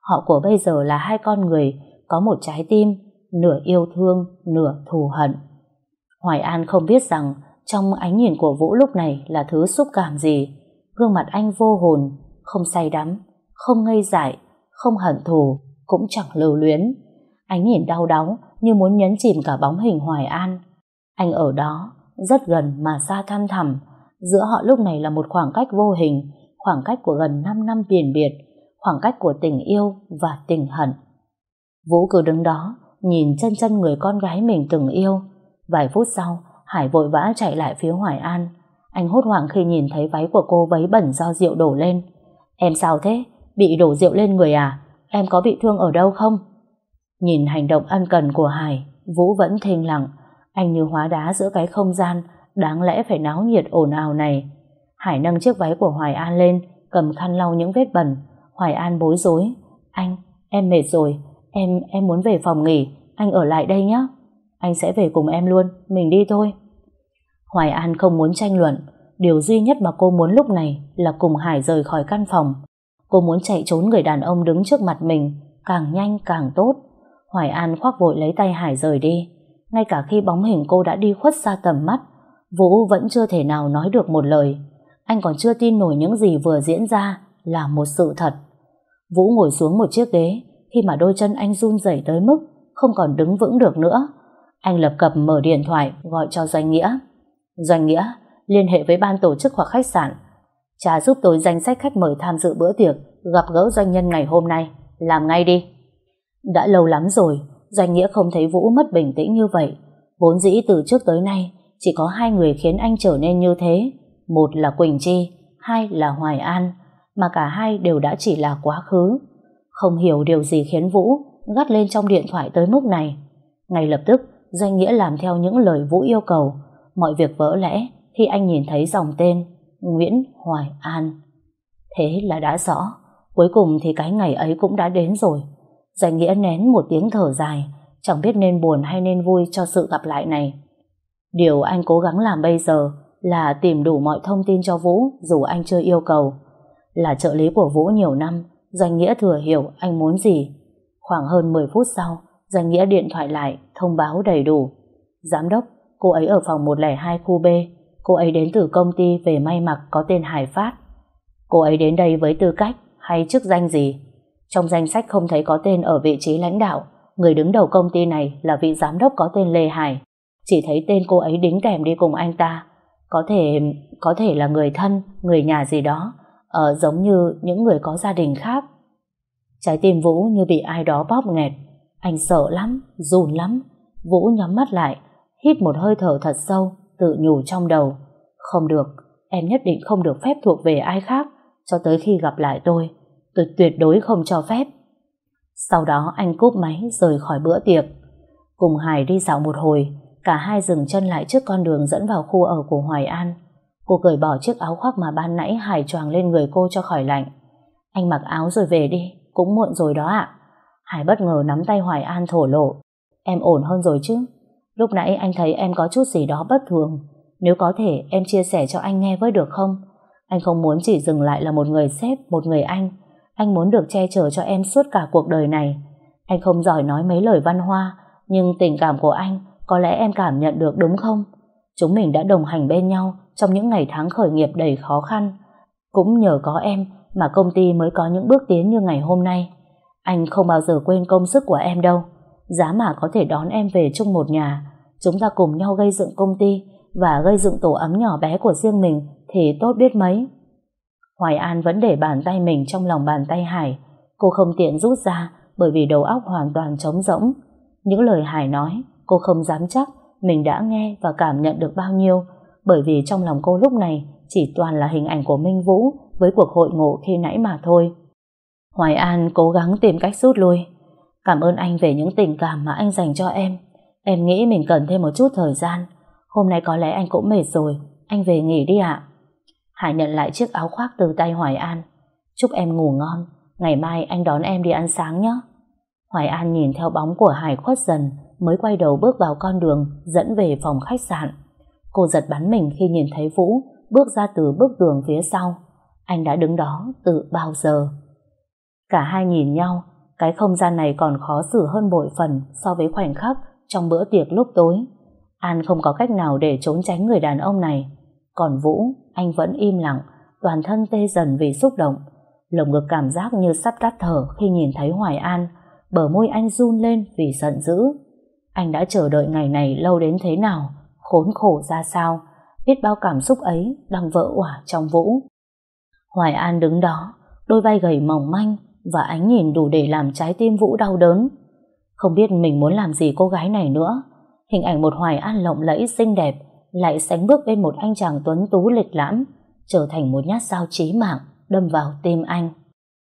Họ của bây giờ là hai con người có một trái tim, nửa yêu thương, nửa thù hận. Hoài An không biết rằng trong ánh nhìn của Vũ lúc này là thứ xúc cảm gì. Gương mặt anh vô hồn, không say đắm, không ngây dại, không hận thù, cũng chẳng lưu luyến. Ánh nhìn đau đớn như muốn nhấn chìm cả bóng hình Hoài An. Anh ở đó, rất gần mà xa thăm thẳm. Giữa họ lúc này là một khoảng cách vô hình, khoảng cách của gần 5 năm biển biệt, khoảng cách của tình yêu và tình hận. Vũ cứ đứng đó, nhìn chân chân người con gái mình từng yêu. Vài phút sau, Hải vội vã chạy lại phía Hoài An. Anh hốt hoảng khi nhìn thấy váy của cô vấy bẩn do rượu đổ lên. Em sao thế? Bị đổ rượu lên người à? Em có bị thương ở đâu không? Nhìn hành động ân cần của Hải, Vũ vẫn thênh lặng. Anh như hóa đá giữa cái không gian, đáng lẽ phải náo nhiệt ồn ào này. Hải nâng chiếc váy của Hoài An lên, cầm khăn lau những vết bẩn. Hoài An bối rối. Anh, em mệt rồi, em em muốn về phòng nghỉ, anh ở lại đây nhé. Anh sẽ về cùng em luôn, mình đi thôi. Hoài An không muốn tranh luận, điều duy nhất mà cô muốn lúc này là cùng Hải rời khỏi căn phòng. Cô muốn chạy trốn người đàn ông đứng trước mặt mình, càng nhanh càng tốt. Hoài An khoác vội lấy tay Hải rời đi. Ngay cả khi bóng hình cô đã đi khuất xa tầm mắt, Vũ vẫn chưa thể nào nói được một lời. Anh còn chưa tin nổi những gì vừa diễn ra là một sự thật. Vũ ngồi xuống một chiếc ghế khi mà đôi chân anh run rẩy tới mức không còn đứng vững được nữa. Anh lập cập mở điện thoại gọi cho Doanh Nghĩa. Doanh Nghĩa, liên hệ với ban tổ chức hoặc khách sạn. Trả giúp tôi danh sách khách mời tham dự bữa tiệc gặp gỡ doanh nhân ngày hôm nay. Làm ngay đi. Đã lâu lắm rồi, Doanh Nghĩa không thấy Vũ mất bình tĩnh như vậy. Vốn dĩ từ trước tới nay, chỉ có hai người khiến anh trở nên như thế. Một là Quỳnh Chi, hai là Hoài An, mà cả hai đều đã chỉ là quá khứ. Không hiểu điều gì khiến Vũ gắt lên trong điện thoại tới mức này. Ngay lập tức, Doanh Nghĩa làm theo những lời Vũ yêu cầu. Mọi việc vỡ lẽ khi anh nhìn thấy dòng tên Nguyễn Hoài An. Thế là đã rõ, cuối cùng thì cái ngày ấy cũng đã đến rồi. Giành Nghĩa nén một tiếng thở dài, chẳng biết nên buồn hay nên vui cho sự gặp lại này. Điều anh cố gắng làm bây giờ là tìm đủ mọi thông tin cho Vũ dù anh chưa yêu cầu. Là trợ lý của Vũ nhiều năm, danh Nghĩa thừa hiểu anh muốn gì. Khoảng hơn 10 phút sau, danh Nghĩa điện thoại lại, thông báo đầy đủ. Giám đốc, cô ấy ở phòng 102 khu B. Cô ấy đến từ công ty về may mặc có tên Hải Phát. Cô ấy đến đây với tư cách hay chức danh gì? Trong danh sách không thấy có tên ở vị trí lãnh đạo. Người đứng đầu công ty này là vị giám đốc có tên Lê Hải. Chỉ thấy tên cô ấy đính kèm đi cùng anh ta. Có thể có thể là người thân, người nhà gì đó. Ờ, giống như những người có gia đình khác. Trái tim Vũ như bị ai đó bóp nghẹt. Anh sợ lắm, run lắm. Vũ nhắm mắt lại, hít một hơi thở thật sâu, tự nhủ trong đầu. Không được, em nhất định không được phép thuộc về ai khác cho tới khi gặp lại tôi. Tôi tuyệt đối không cho phép. Sau đó anh cúp máy rời khỏi bữa tiệc. Cùng Hải đi dạo một hồi, cả hai dừng chân lại trước con đường dẫn vào khu ở của Hoài An. Cô cởi bỏ chiếc áo khoác mà ban nãy Hải choàng lên người cô cho khỏi lạnh. Anh mặc áo rồi về đi, cũng muộn rồi đó ạ. Hải bất ngờ nắm tay Hoài An thổ lộ. Em ổn hơn rồi chứ? Lúc nãy anh thấy em có chút gì đó bất thường. Nếu có thể em chia sẻ cho anh nghe với được không? Anh không muốn chỉ dừng lại là một người sếp, một người anh. Anh muốn được che chở cho em suốt cả cuộc đời này. Anh không giỏi nói mấy lời văn hoa, nhưng tình cảm của anh có lẽ em cảm nhận được đúng không? Chúng mình đã đồng hành bên nhau trong những ngày tháng khởi nghiệp đầy khó khăn. Cũng nhờ có em mà công ty mới có những bước tiến như ngày hôm nay. Anh không bao giờ quên công sức của em đâu. Giá mà có thể đón em về chung một nhà, chúng ta cùng nhau gây dựng công ty và gây dựng tổ ấm nhỏ bé của riêng mình thì tốt biết mấy. Hoài An vẫn để bàn tay mình trong lòng bàn tay Hải. Cô không tiện rút ra bởi vì đầu óc hoàn toàn trống rỗng. Những lời Hải nói, cô không dám chắc mình đã nghe và cảm nhận được bao nhiêu bởi vì trong lòng cô lúc này chỉ toàn là hình ảnh của Minh Vũ với cuộc hội ngộ khi nãy mà thôi. Hoài An cố gắng tìm cách rút lui. Cảm ơn anh về những tình cảm mà anh dành cho em. Em nghĩ mình cần thêm một chút thời gian. Hôm nay có lẽ anh cũng mệt rồi. Anh về nghỉ đi ạ. Hải nhận lại chiếc áo khoác từ tay Hoài An. Chúc em ngủ ngon. Ngày mai anh đón em đi ăn sáng nhé. Hoài An nhìn theo bóng của Hải khuất dần mới quay đầu bước vào con đường dẫn về phòng khách sạn. Cô giật bắn mình khi nhìn thấy Vũ bước ra từ bức tường phía sau. Anh đã đứng đó từ bao giờ. Cả hai nhìn nhau, cái không gian này còn khó xử hơn bội phần so với khoảnh khắc trong bữa tiệc lúc tối. An không có cách nào để trốn tránh người đàn ông này. Còn Vũ, anh vẫn im lặng, toàn thân tê dần vì xúc động. Lồng ngực cảm giác như sắp tắt thở khi nhìn thấy Hoài An, bờ môi anh run lên vì giận dữ. Anh đã chờ đợi ngày này lâu đến thế nào, khốn khổ ra sao, biết bao cảm xúc ấy đang vỡ òa trong Vũ. Hoài An đứng đó, đôi vai gầy mỏng manh và ánh nhìn đủ để làm trái tim Vũ đau đớn. Không biết mình muốn làm gì cô gái này nữa. Hình ảnh một Hoài An lộng lẫy xinh đẹp lại sánh bước bên một anh chàng tuấn tú lịch lãm trở thành một nhát dao chí mạng đâm vào tim anh.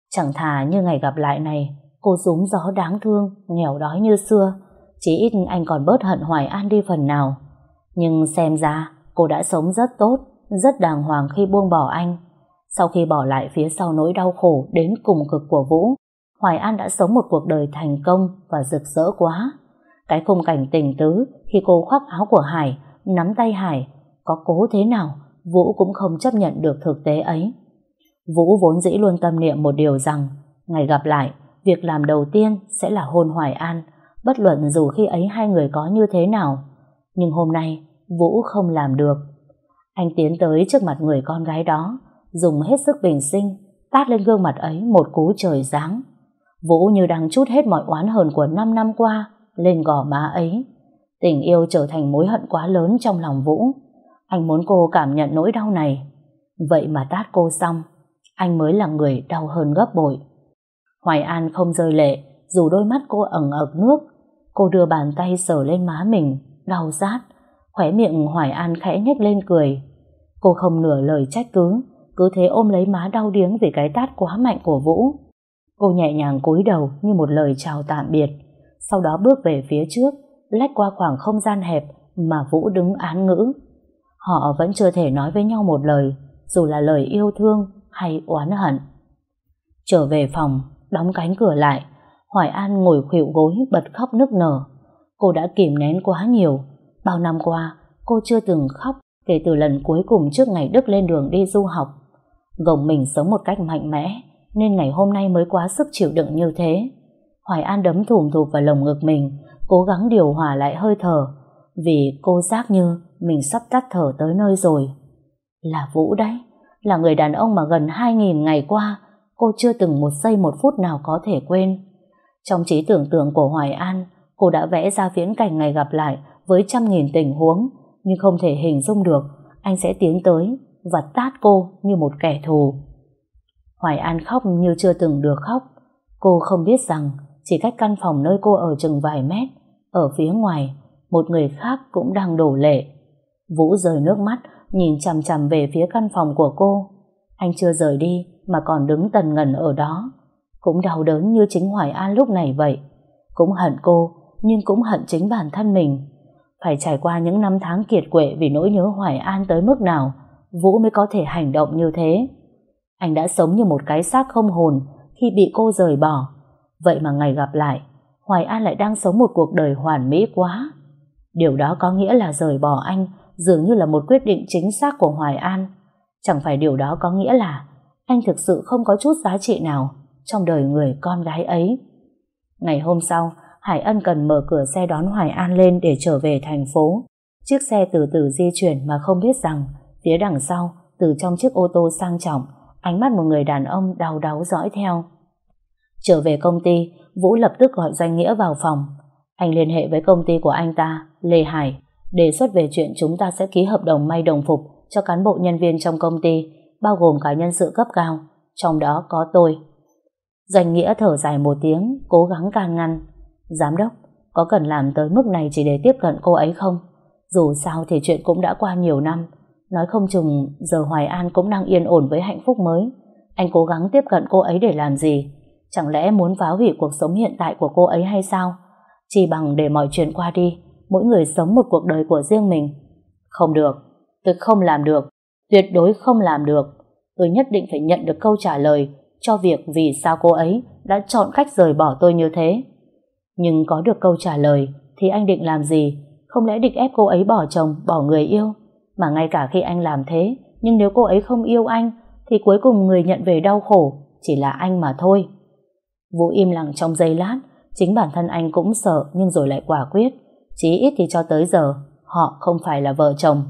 Chẳng thà như ngày gặp lại này cô rúm gió đáng thương nghèo đói như xưa chỉ ít anh còn bớt hận Hoài An đi phần nào. Nhưng xem ra cô đã sống rất tốt rất đàng hoàng khi buông bỏ anh sau khi bỏ lại phía sau nỗi đau khổ đến cùng cực của Vũ, Hoài An đã sống một cuộc đời thành công và rực rỡ quá. Cái khung cảnh tình tứ khi cô khoác áo của Hải, nắm tay Hải, có cố thế nào, Vũ cũng không chấp nhận được thực tế ấy. Vũ vốn dĩ luôn tâm niệm một điều rằng, ngày gặp lại, việc làm đầu tiên sẽ là hôn Hoài An, bất luận dù khi ấy hai người có như thế nào. Nhưng hôm nay, Vũ không làm được. Anh tiến tới trước mặt người con gái đó, dùng hết sức bình sinh, tát lên gương mặt ấy một cú trời giáng. Vũ như đang chút hết mọi oán hờn của 5 năm qua lên gò má ấy. Tình yêu trở thành mối hận quá lớn trong lòng Vũ. Anh muốn cô cảm nhận nỗi đau này. Vậy mà tát cô xong, anh mới là người đau hơn gấp bội. Hoài An không rơi lệ, dù đôi mắt cô ẩn ực nước. Cô đưa bàn tay sờ lên má mình, đau rát. Khóe miệng Hoài An khẽ nhếch lên cười. Cô không nửa lời trách cứ, cứ thế ôm lấy má đau điếng vì cái tát quá mạnh của Vũ. Cô nhẹ nhàng cúi đầu như một lời chào tạm biệt, sau đó bước về phía trước, lách qua khoảng không gian hẹp mà Vũ đứng án ngữ. Họ vẫn chưa thể nói với nhau một lời, dù là lời yêu thương hay oán hận. Trở về phòng, đóng cánh cửa lại, Hoài An ngồi khuỵu gối bật khóc nức nở. Cô đã kìm nén quá nhiều. Bao năm qua, cô chưa từng khóc kể từ lần cuối cùng trước ngày Đức lên đường đi du học. Gồng mình sống một cách mạnh mẽ, nên ngày hôm nay mới quá sức chịu đựng như thế. Hoài An đấm thùm thụp vào lồng ngực mình, cố gắng điều hòa lại hơi thở, vì cô giác như mình sắp tắt thở tới nơi rồi. Là Vũ đấy, là người đàn ông mà gần 2.000 ngày qua cô chưa từng một giây một phút nào có thể quên. Trong trí tưởng tượng của Hoài An, cô đã vẽ ra viễn cảnh ngày gặp lại với trăm nghìn tình huống, nhưng không thể hình dung được anh sẽ tiến tới và tát cô như một kẻ thù. Hoài An khóc như chưa từng được khóc. Cô không biết rằng chỉ cách căn phòng nơi cô ở chừng vài mét, ở phía ngoài, một người khác cũng đang đổ lệ. Vũ rời nước mắt, nhìn chằm chằm về phía căn phòng của cô. Anh chưa rời đi mà còn đứng tần ngần ở đó. Cũng đau đớn như chính Hoài An lúc này vậy. Cũng hận cô, nhưng cũng hận chính bản thân mình. Phải trải qua những năm tháng kiệt quệ vì nỗi nhớ Hoài An tới mức nào, Vũ mới có thể hành động như thế. Anh đã sống như một cái xác không hồn khi bị cô rời bỏ. Vậy mà ngày gặp lại, Hoài An lại đang sống một cuộc đời hoàn mỹ quá. Điều đó có nghĩa là rời bỏ anh dường như là một quyết định chính xác của Hoài An. Chẳng phải điều đó có nghĩa là anh thực sự không có chút giá trị nào trong đời người con gái ấy. Ngày hôm sau, Hải Ân cần mở cửa xe đón Hoài An lên để trở về thành phố. Chiếc xe từ từ di chuyển mà không biết rằng phía đằng sau, từ trong chiếc ô tô sang trọng, ánh mắt một người đàn ông đau đáu dõi theo. Trở về công ty, Vũ lập tức gọi danh Nghĩa vào phòng. Anh liên hệ với công ty của anh ta, Lê Hải, đề xuất về chuyện chúng ta sẽ ký hợp đồng may đồng phục cho cán bộ nhân viên trong công ty, bao gồm cả nhân sự cấp cao, trong đó có tôi. danh Nghĩa thở dài một tiếng, cố gắng can ngăn. Giám đốc, có cần làm tới mức này chỉ để tiếp cận cô ấy không? Dù sao thì chuyện cũng đã qua nhiều năm, nói không chừng giờ Hoài An cũng đang yên ổn với hạnh phúc mới. Anh cố gắng tiếp cận cô ấy để làm gì? Chẳng lẽ muốn phá hủy cuộc sống hiện tại của cô ấy hay sao? Chỉ bằng để mọi chuyện qua đi, mỗi người sống một cuộc đời của riêng mình. Không được, tôi không làm được, tuyệt đối không làm được. Tôi nhất định phải nhận được câu trả lời cho việc vì sao cô ấy đã chọn cách rời bỏ tôi như thế. Nhưng có được câu trả lời thì anh định làm gì? Không lẽ định ép cô ấy bỏ chồng, bỏ người yêu? Mà ngay cả khi anh làm thế, nhưng nếu cô ấy không yêu anh, thì cuối cùng người nhận về đau khổ chỉ là anh mà thôi. Vũ im lặng trong giây lát, chính bản thân anh cũng sợ nhưng rồi lại quả quyết. Chí ít thì cho tới giờ, họ không phải là vợ chồng.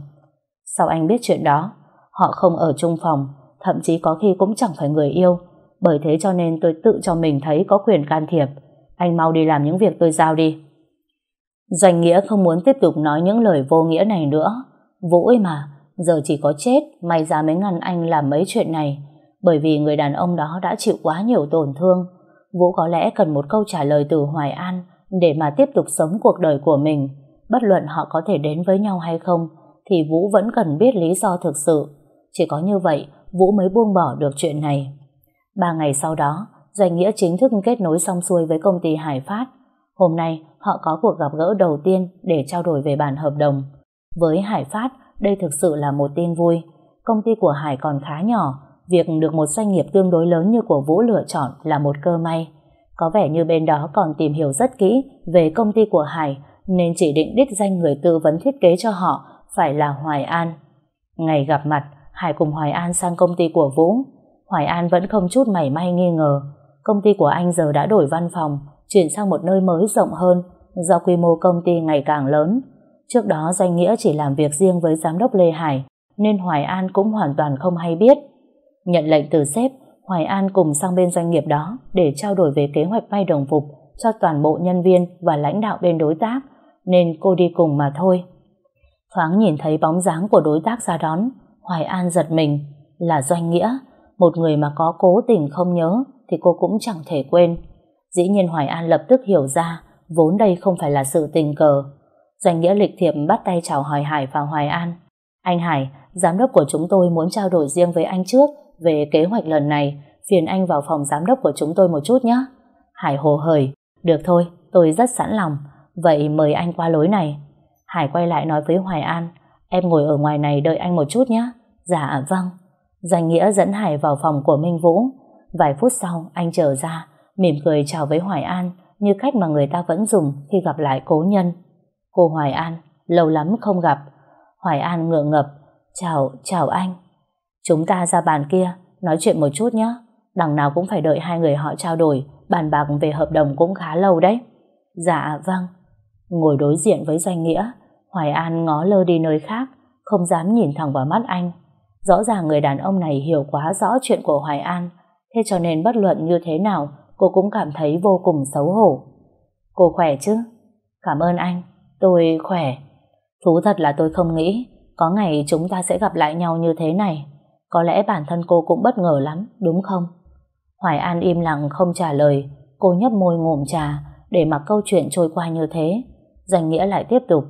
Sao anh biết chuyện đó? Họ không ở chung phòng, thậm chí có khi cũng chẳng phải người yêu. Bởi thế cho nên tôi tự cho mình thấy có quyền can thiệp. Anh mau đi làm những việc tôi giao đi. Doanh Nghĩa không muốn tiếp tục nói những lời vô nghĩa này nữa. Vũ ấy mà, giờ chỉ có chết, may ra mới ngăn anh làm mấy chuyện này. Bởi vì người đàn ông đó đã chịu quá nhiều tổn thương. Vũ có lẽ cần một câu trả lời từ Hoài An để mà tiếp tục sống cuộc đời của mình. Bất luận họ có thể đến với nhau hay không, thì Vũ vẫn cần biết lý do thực sự. Chỉ có như vậy, Vũ mới buông bỏ được chuyện này. Ba ngày sau đó, Doanh Nghĩa chính thức kết nối xong xuôi với công ty Hải Phát. Hôm nay, họ có cuộc gặp gỡ đầu tiên để trao đổi về bản hợp đồng. Với Hải Phát, đây thực sự là một tin vui. Công ty của Hải còn khá nhỏ, việc được một doanh nghiệp tương đối lớn như của Vũ lựa chọn là một cơ may. Có vẻ như bên đó còn tìm hiểu rất kỹ về công ty của Hải nên chỉ định đích danh người tư vấn thiết kế cho họ phải là Hoài An. Ngày gặp mặt, Hải cùng Hoài An sang công ty của Vũ. Hoài An vẫn không chút mảy may nghi ngờ. Công ty của anh giờ đã đổi văn phòng, chuyển sang một nơi mới rộng hơn do quy mô công ty ngày càng lớn. Trước đó danh nghĩa chỉ làm việc riêng với giám đốc Lê Hải nên Hoài An cũng hoàn toàn không hay biết. Nhận lệnh từ sếp, Hoài An cùng sang bên doanh nghiệp đó để trao đổi về kế hoạch may đồng phục cho toàn bộ nhân viên và lãnh đạo bên đối tác nên cô đi cùng mà thôi. Thoáng nhìn thấy bóng dáng của đối tác ra đón, Hoài An giật mình, là doanh nghĩa, một người mà có cố tình không nhớ thì cô cũng chẳng thể quên. Dĩ nhiên Hoài An lập tức hiểu ra, vốn đây không phải là sự tình cờ. Doanh nghĩa lịch thiệp bắt tay chào hỏi Hải và Hoài An. Anh Hải, giám đốc của chúng tôi muốn trao đổi riêng với anh trước về kế hoạch lần này, phiền anh vào phòng giám đốc của chúng tôi một chút nhé. Hải hồ hởi, được thôi, tôi rất sẵn lòng, vậy mời anh qua lối này. Hải quay lại nói với Hoài An, em ngồi ở ngoài này đợi anh một chút nhé. Dạ vâng. Danh Nghĩa dẫn Hải vào phòng của Minh Vũ. Vài phút sau, anh trở ra, mỉm cười chào với Hoài An, như cách mà người ta vẫn dùng khi gặp lại cố nhân. Cô Hoài An, lâu lắm không gặp. Hoài An ngượng ngập, chào, chào anh. Chúng ta ra bàn kia, nói chuyện một chút nhé. Đằng nào cũng phải đợi hai người họ trao đổi, bàn bạc về hợp đồng cũng khá lâu đấy. Dạ, vâng. Ngồi đối diện với doanh nghĩa, Hoài An ngó lơ đi nơi khác, không dám nhìn thẳng vào mắt anh. Rõ ràng người đàn ông này hiểu quá rõ chuyện của Hoài An, thế cho nên bất luận như thế nào, cô cũng cảm thấy vô cùng xấu hổ. Cô khỏe chứ? Cảm ơn anh, tôi khỏe. Thú thật là tôi không nghĩ có ngày chúng ta sẽ gặp lại nhau như thế này. Có lẽ bản thân cô cũng bất ngờ lắm, đúng không? Hoài An im lặng không trả lời, cô nhấp môi ngụm trà để mặc câu chuyện trôi qua như thế. Danh nghĩa lại tiếp tục.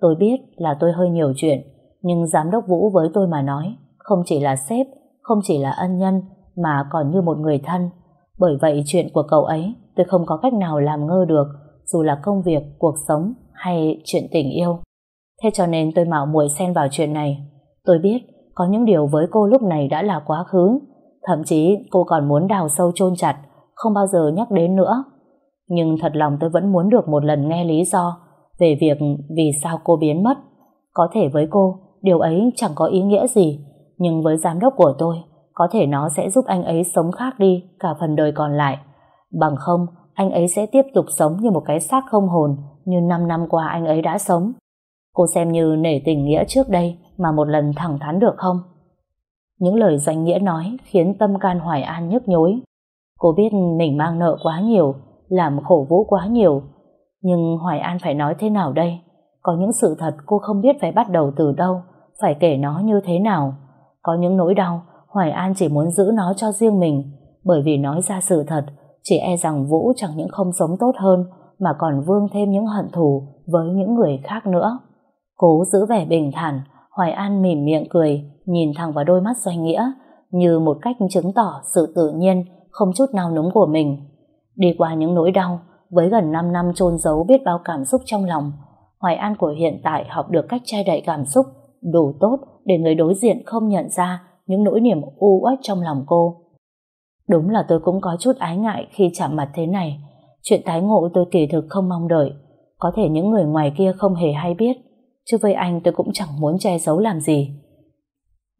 Tôi biết là tôi hơi nhiều chuyện, nhưng giám đốc Vũ với tôi mà nói, không chỉ là sếp, không chỉ là ân nhân, mà còn như một người thân. Bởi vậy chuyện của cậu ấy tôi không có cách nào làm ngơ được, dù là công việc, cuộc sống hay chuyện tình yêu. Thế cho nên tôi mạo muội xen vào chuyện này. Tôi biết có những điều với cô lúc này đã là quá khứ, thậm chí cô còn muốn đào sâu chôn chặt, không bao giờ nhắc đến nữa. Nhưng thật lòng tôi vẫn muốn được một lần nghe lý do về việc vì sao cô biến mất. Có thể với cô, điều ấy chẳng có ý nghĩa gì, nhưng với giám đốc của tôi, có thể nó sẽ giúp anh ấy sống khác đi cả phần đời còn lại. Bằng không, anh ấy sẽ tiếp tục sống như một cái xác không hồn như 5 năm qua anh ấy đã sống. Cô xem như nể tình nghĩa trước đây mà một lần thẳng thắn được không? Những lời danh nghĩa nói khiến tâm can Hoài An nhức nhối. Cô biết mình mang nợ quá nhiều, làm khổ vũ quá nhiều, nhưng Hoài An phải nói thế nào đây? Có những sự thật cô không biết phải bắt đầu từ đâu, phải kể nó như thế nào. Có những nỗi đau, Hoài An chỉ muốn giữ nó cho riêng mình, bởi vì nói ra sự thật, chỉ e rằng Vũ chẳng những không sống tốt hơn, mà còn vương thêm những hận thù với những người khác nữa. Cố giữ vẻ bình thản, Hoài An mỉm miệng cười, nhìn thẳng vào đôi mắt doanh nghĩa, như một cách chứng tỏ sự tự nhiên, không chút nào núng của mình. Đi qua những nỗi đau, với gần 5 năm chôn giấu biết bao cảm xúc trong lòng, Hoài An của hiện tại học được cách che đậy cảm xúc đủ tốt để người đối diện không nhận ra những nỗi niềm u uất trong lòng cô. Đúng là tôi cũng có chút ái ngại khi chạm mặt thế này. Chuyện tái ngộ tôi kỳ thực không mong đợi. Có thể những người ngoài kia không hề hay biết, chứ với anh tôi cũng chẳng muốn che giấu làm gì.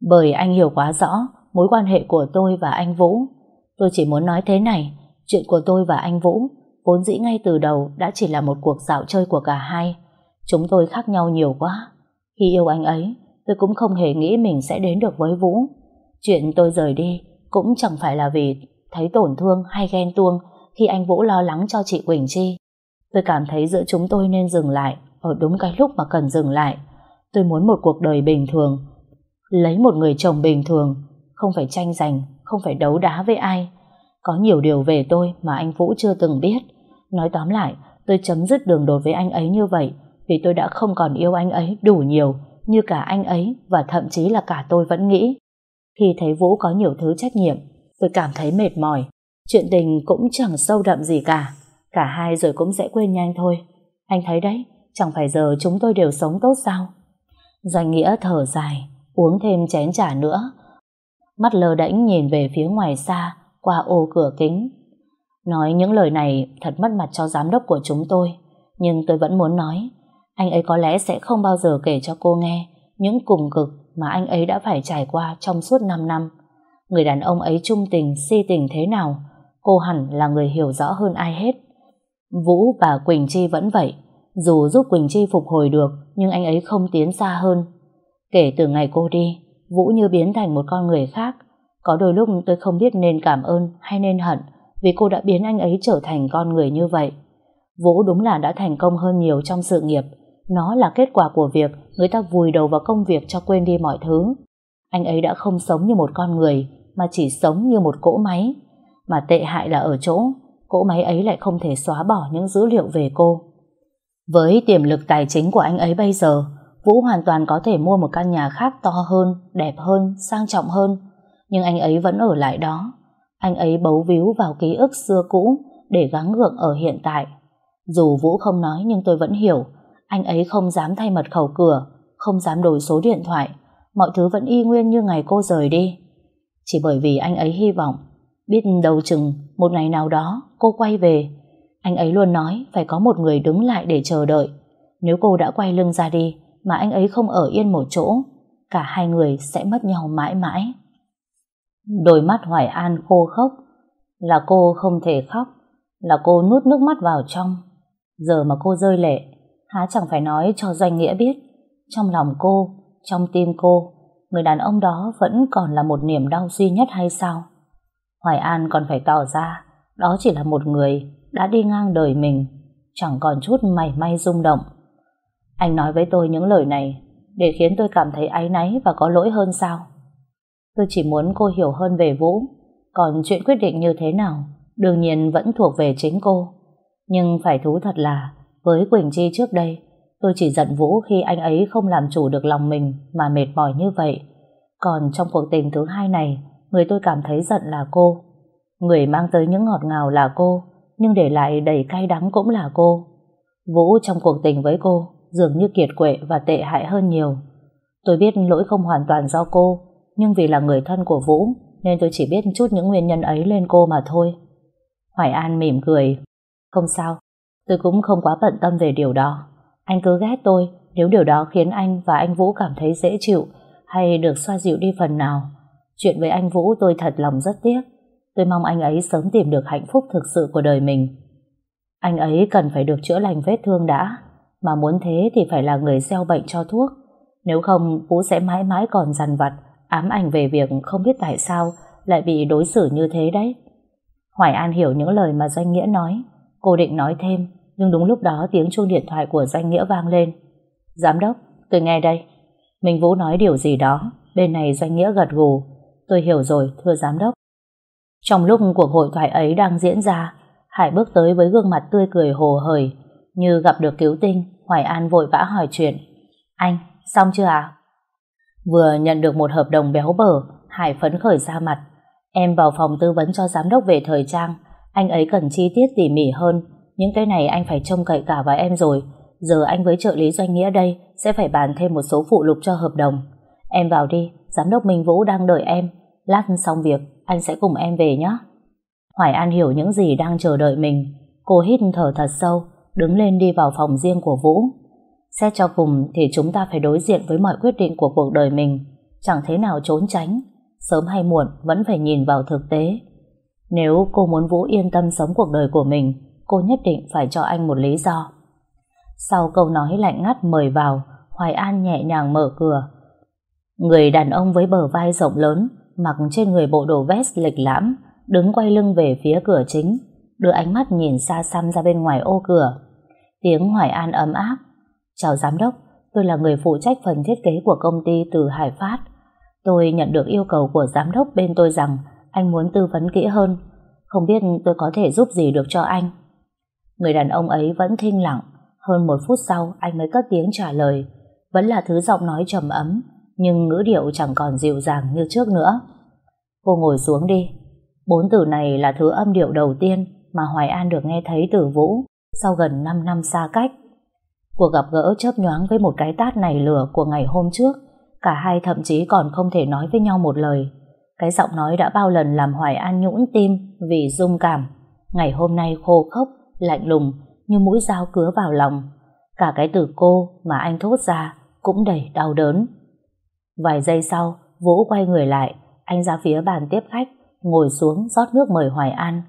Bởi anh hiểu quá rõ mối quan hệ của tôi và anh Vũ. Tôi chỉ muốn nói thế này, chuyện của tôi và anh Vũ vốn dĩ ngay từ đầu đã chỉ là một cuộc dạo chơi của cả hai. Chúng tôi khác nhau nhiều quá. Khi yêu anh ấy, tôi cũng không hề nghĩ mình sẽ đến được với Vũ. Chuyện tôi rời đi cũng chẳng phải là vì thấy tổn thương hay ghen tuông khi anh Vũ lo lắng cho chị Quỳnh Chi. Tôi cảm thấy giữa chúng tôi nên dừng lại ở đúng cái lúc mà cần dừng lại. Tôi muốn một cuộc đời bình thường, lấy một người chồng bình thường, không phải tranh giành, không phải đấu đá với ai. Có nhiều điều về tôi mà anh Vũ chưa từng biết. Nói tóm lại, tôi chấm dứt đường đột với anh ấy như vậy vì tôi đã không còn yêu anh ấy đủ nhiều như cả anh ấy và thậm chí là cả tôi vẫn nghĩ. Khi thấy Vũ có nhiều thứ trách nhiệm, tôi cảm thấy mệt mỏi. Chuyện tình cũng chẳng sâu đậm gì cả. Cả hai rồi cũng sẽ quên nhanh thôi. Anh thấy đấy, chẳng phải giờ chúng tôi đều sống tốt sao? Doanh Nghĩa thở dài, uống thêm chén trà nữa. Mắt lơ đễnh nhìn về phía ngoài xa, qua ô cửa kính. Nói những lời này thật mất mặt cho giám đốc của chúng tôi, nhưng tôi vẫn muốn nói. Anh ấy có lẽ sẽ không bao giờ kể cho cô nghe những cùng cực mà anh ấy đã phải trải qua trong suốt 5 năm. Người đàn ông ấy trung tình, si tình thế nào, cô hẳn là người hiểu rõ hơn ai hết. Vũ và Quỳnh Chi vẫn vậy. Dù giúp Quỳnh Chi phục hồi được, nhưng anh ấy không tiến xa hơn. Kể từ ngày cô đi, Vũ như biến thành một con người khác. Có đôi lúc tôi không biết nên cảm ơn hay nên hận vì cô đã biến anh ấy trở thành con người như vậy. Vũ đúng là đã thành công hơn nhiều trong sự nghiệp. Nó là kết quả của việc người ta vùi đầu vào công việc cho quên đi mọi thứ. Anh ấy đã không sống như một con người mà chỉ sống như một cỗ máy. Mà tệ hại là ở chỗ cỗ máy ấy lại không thể xóa bỏ những dữ liệu về cô. Với tiềm lực tài chính của anh ấy bây giờ, Vũ hoàn toàn có thể mua một căn nhà khác to hơn, đẹp hơn, sang trọng hơn. Nhưng anh ấy vẫn ở lại đó. Anh ấy bấu víu vào ký ức xưa cũ để gắng gượng ở hiện tại. Dù Vũ không nói nhưng tôi vẫn hiểu. Anh ấy không dám thay mật khẩu cửa, không dám đổi số điện thoại. Mọi thứ vẫn y nguyên như ngày cô rời đi. Chỉ bởi vì anh ấy hy vọng biết đầu chừng một ngày nào đó cô quay về. Anh ấy luôn nói phải có một người đứng lại để chờ đợi. Nếu cô đã quay lưng ra đi mà anh ấy không ở yên một chỗ, cả hai người sẽ mất nhau mãi mãi. Đôi mắt Hoài An khô khốc, là cô không thể khóc, là cô nuốt nước mắt vào trong. Giờ mà cô rơi lệ, há chẳng phải nói cho Doanh Nghĩa biết, trong lòng cô, trong tim cô, người đàn ông đó vẫn còn là một niềm đau duy nhất hay sao? Hoài An còn phải tỏ ra, đó chỉ là một người đã đi ngang đời mình, chẳng còn chút mảy may rung động. Anh nói với tôi những lời này để khiến tôi cảm thấy áy náy và có lỗi hơn sao? Tôi chỉ muốn cô hiểu hơn về Vũ, còn chuyện quyết định như thế nào, đương nhiên vẫn thuộc về chính cô. Nhưng phải thú thật là, với Quỳnh Chi trước đây, tôi chỉ giận Vũ khi anh ấy không làm chủ được lòng mình mà mệt mỏi như vậy. Còn trong cuộc tình thứ hai này, người tôi cảm thấy giận là cô. Người mang tới những ngọt ngào là cô, nhưng để lại đầy cay đắng cũng là cô. Vũ trong cuộc tình với cô dường như kiệt quệ và tệ hại hơn nhiều. Tôi biết lỗi không hoàn toàn do cô, nhưng vì là người thân của Vũ nên tôi chỉ biết chút những nguyên nhân ấy lên cô mà thôi. Hoài An mỉm cười. Không sao, tôi cũng không quá bận tâm về điều đó. Anh cứ ghét tôi nếu điều đó khiến anh và anh Vũ cảm thấy dễ chịu hay được xoa dịu đi phần nào. Chuyện với anh Vũ tôi thật lòng rất tiếc. Tôi mong anh ấy sớm tìm được hạnh phúc thực sự của đời mình. Anh ấy cần phải được chữa lành vết thương đã, mà muốn thế thì phải là người gieo bệnh cho thuốc. Nếu không, Vũ sẽ mãi mãi còn dằn vặt, ám ảnh về việc không biết tại sao lại bị đối xử như thế đấy. Hoài An hiểu những lời mà Doanh Nghĩa nói. Cô định nói thêm, nhưng đúng lúc đó tiếng chuông điện thoại của Doanh Nghĩa vang lên. Giám đốc, tôi nghe đây. Minh Vũ nói điều gì đó, bên này Doanh Nghĩa gật gù. Tôi hiểu rồi, thưa giám đốc. Trong lúc cuộc hội thoại ấy đang diễn ra, Hải bước tới với gương mặt tươi cười hồ hởi, như gặp được cứu tinh, Hoài An vội vã hỏi chuyện. Anh, xong chưa à? Vừa nhận được một hợp đồng béo bở, Hải phấn khởi ra mặt. Em vào phòng tư vấn cho giám đốc về thời trang, anh ấy cần chi tiết tỉ mỉ hơn. Những cái này anh phải trông cậy cả vào em rồi. Giờ anh với trợ lý doanh nghĩa đây sẽ phải bàn thêm một số phụ lục cho hợp đồng. Em vào đi, giám đốc Minh Vũ đang đợi em. Lát xong việc, anh sẽ cùng em về nhé. Hoài An hiểu những gì đang chờ đợi mình. Cô hít thở thật sâu, đứng lên đi vào phòng riêng của Vũ. Xét cho cùng thì chúng ta phải đối diện với mọi quyết định của cuộc đời mình, chẳng thế nào trốn tránh, sớm hay muộn vẫn phải nhìn vào thực tế. Nếu cô muốn Vũ yên tâm sống cuộc đời của mình, cô nhất định phải cho anh một lý do. Sau câu nói lạnh ngắt mời vào, Hoài An nhẹ nhàng mở cửa. Người đàn ông với bờ vai rộng lớn, mặc trên người bộ đồ vest lịch lãm, đứng quay lưng về phía cửa chính, đưa ánh mắt nhìn xa xăm ra bên ngoài ô cửa. Tiếng Hoài An ấm áp. Chào giám đốc, tôi là người phụ trách phần thiết kế của công ty từ Hải Phát. Tôi nhận được yêu cầu của giám đốc bên tôi rằng anh muốn tư vấn kỹ hơn. Không biết tôi có thể giúp gì được cho anh. Người đàn ông ấy vẫn thinh lặng. Hơn một phút sau anh mới cất tiếng trả lời. Vẫn là thứ giọng nói trầm ấm, nhưng ngữ điệu chẳng còn dịu dàng như trước nữa. Cô ngồi xuống đi. Bốn từ này là thứ âm điệu đầu tiên mà Hoài An được nghe thấy từ Vũ sau gần 5 năm xa cách. Cuộc gặp gỡ chớp nhoáng với một cái tát này lửa của ngày hôm trước, cả hai thậm chí còn không thể nói với nhau một lời. Cái giọng nói đã bao lần làm Hoài An nhũn tim vì rung cảm. ngày hôm nay khô khốc, lạnh lùng như mũi dao cứa vào lòng. Cả cái từ cô mà anh thốt ra cũng đầy đau đớn. Vài giây sau, Vũ quay người lại, anh ra phía bàn tiếp khách, ngồi xuống rót nước mời Hoài An.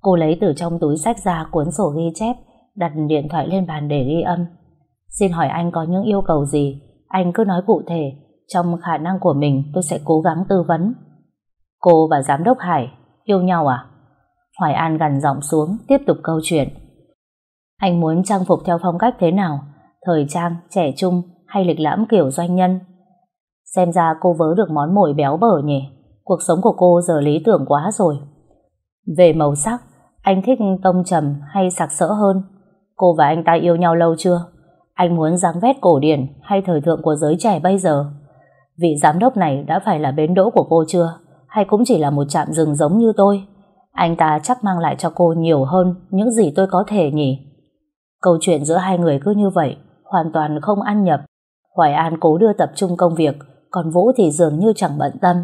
Cô lấy từ trong túi sách ra cuốn sổ ghi chép, đặt điện thoại lên bàn để ghi âm. Xin hỏi anh có những yêu cầu gì, anh cứ nói cụ thể, trong khả năng của mình tôi sẽ cố gắng tư vấn. Cô và Giám đốc Hải yêu nhau à? Hoài An gằn giọng xuống, tiếp tục câu chuyện. Anh muốn trang phục theo phong cách thế nào? Thời trang, trẻ trung hay lịch lãm kiểu doanh nhân? Xem ra cô vớ được món mồi béo bở nhỉ? Cuộc sống của cô giờ lý tưởng quá rồi. Về màu sắc, anh thích tông trầm hay sặc sỡ hơn? Cô và anh ta yêu nhau lâu chưa? Anh muốn dáng vét cổ điển hay thời thượng của giới trẻ bây giờ? Vị giám đốc này đã phải là bến đỗ của cô chưa? Hay cũng chỉ là một trạm rừng giống như tôi? Anh ta chắc mang lại cho cô nhiều hơn những gì tôi có thể nhỉ? Câu chuyện giữa hai người cứ như vậy, hoàn toàn không ăn nhập. Hoài An cố đưa tập trung công việc, còn Vũ thì dường như chẳng bận tâm.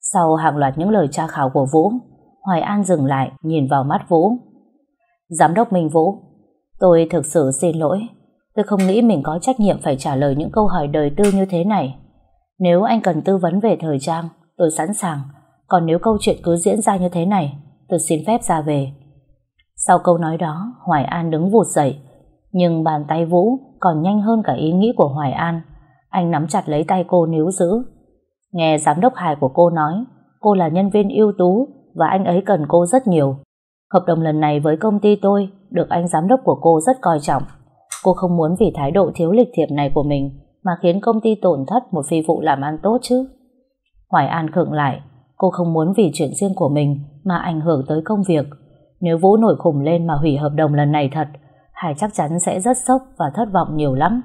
Sau hàng loạt những lời tra khảo của Vũ, Hoài An dừng lại nhìn vào mắt Vũ. Giám đốc Minh Vũ, tôi thực sự xin lỗi. Tôi không nghĩ mình có trách nhiệm phải trả lời những câu hỏi đời tư như thế này. Nếu anh cần tư vấn về thời trang, tôi sẵn sàng. Còn nếu câu chuyện cứ diễn ra như thế này, tôi xin phép ra về. Sau câu nói đó, Hoài An đứng vụt dậy. Nhưng bàn tay Vũ còn nhanh hơn cả ý nghĩ của Hoài An. Anh nắm chặt lấy tay cô níu giữ. Nghe giám đốc Hải của cô nói, cô là nhân viên ưu tú và anh ấy cần cô rất nhiều. Hợp đồng lần này với công ty tôi được anh giám đốc của cô rất coi trọng. Cô không muốn vì thái độ thiếu lịch thiệp này của mình mà khiến công ty tổn thất một phi vụ làm ăn tốt chứ. Hoài An khựng lại, cô không muốn vì chuyện riêng của mình mà ảnh hưởng tới công việc. Nếu Vũ nổi khủng lên mà hủy hợp đồng lần này thật, Hải chắc chắn sẽ rất sốc và thất vọng nhiều lắm.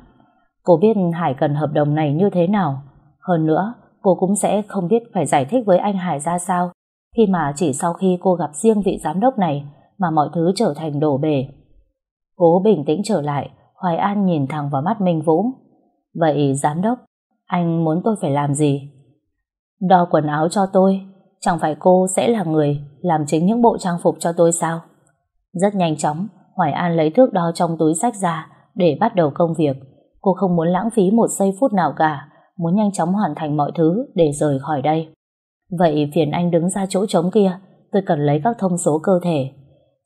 Cô biết Hải cần hợp đồng này như thế nào. Hơn nữa, cô cũng sẽ không biết phải giải thích với anh Hải ra sao khi mà chỉ sau khi cô gặp riêng vị giám đốc này mà mọi thứ trở thành đổ bể. Cố bình tĩnh trở lại, Hoài An nhìn thẳng vào mắt Minh Vũ. Vậy giám đốc, anh muốn tôi phải làm gì? Đo quần áo cho tôi, chẳng phải cô sẽ là người làm chính những bộ trang phục cho tôi sao? Rất nhanh chóng, Hoài An lấy thước đo trong túi sách ra để bắt đầu công việc. Cô không muốn lãng phí một giây phút nào cả, muốn nhanh chóng hoàn thành mọi thứ để rời khỏi đây. Vậy phiền anh đứng ra chỗ trống kia, tôi cần lấy các thông số cơ thể.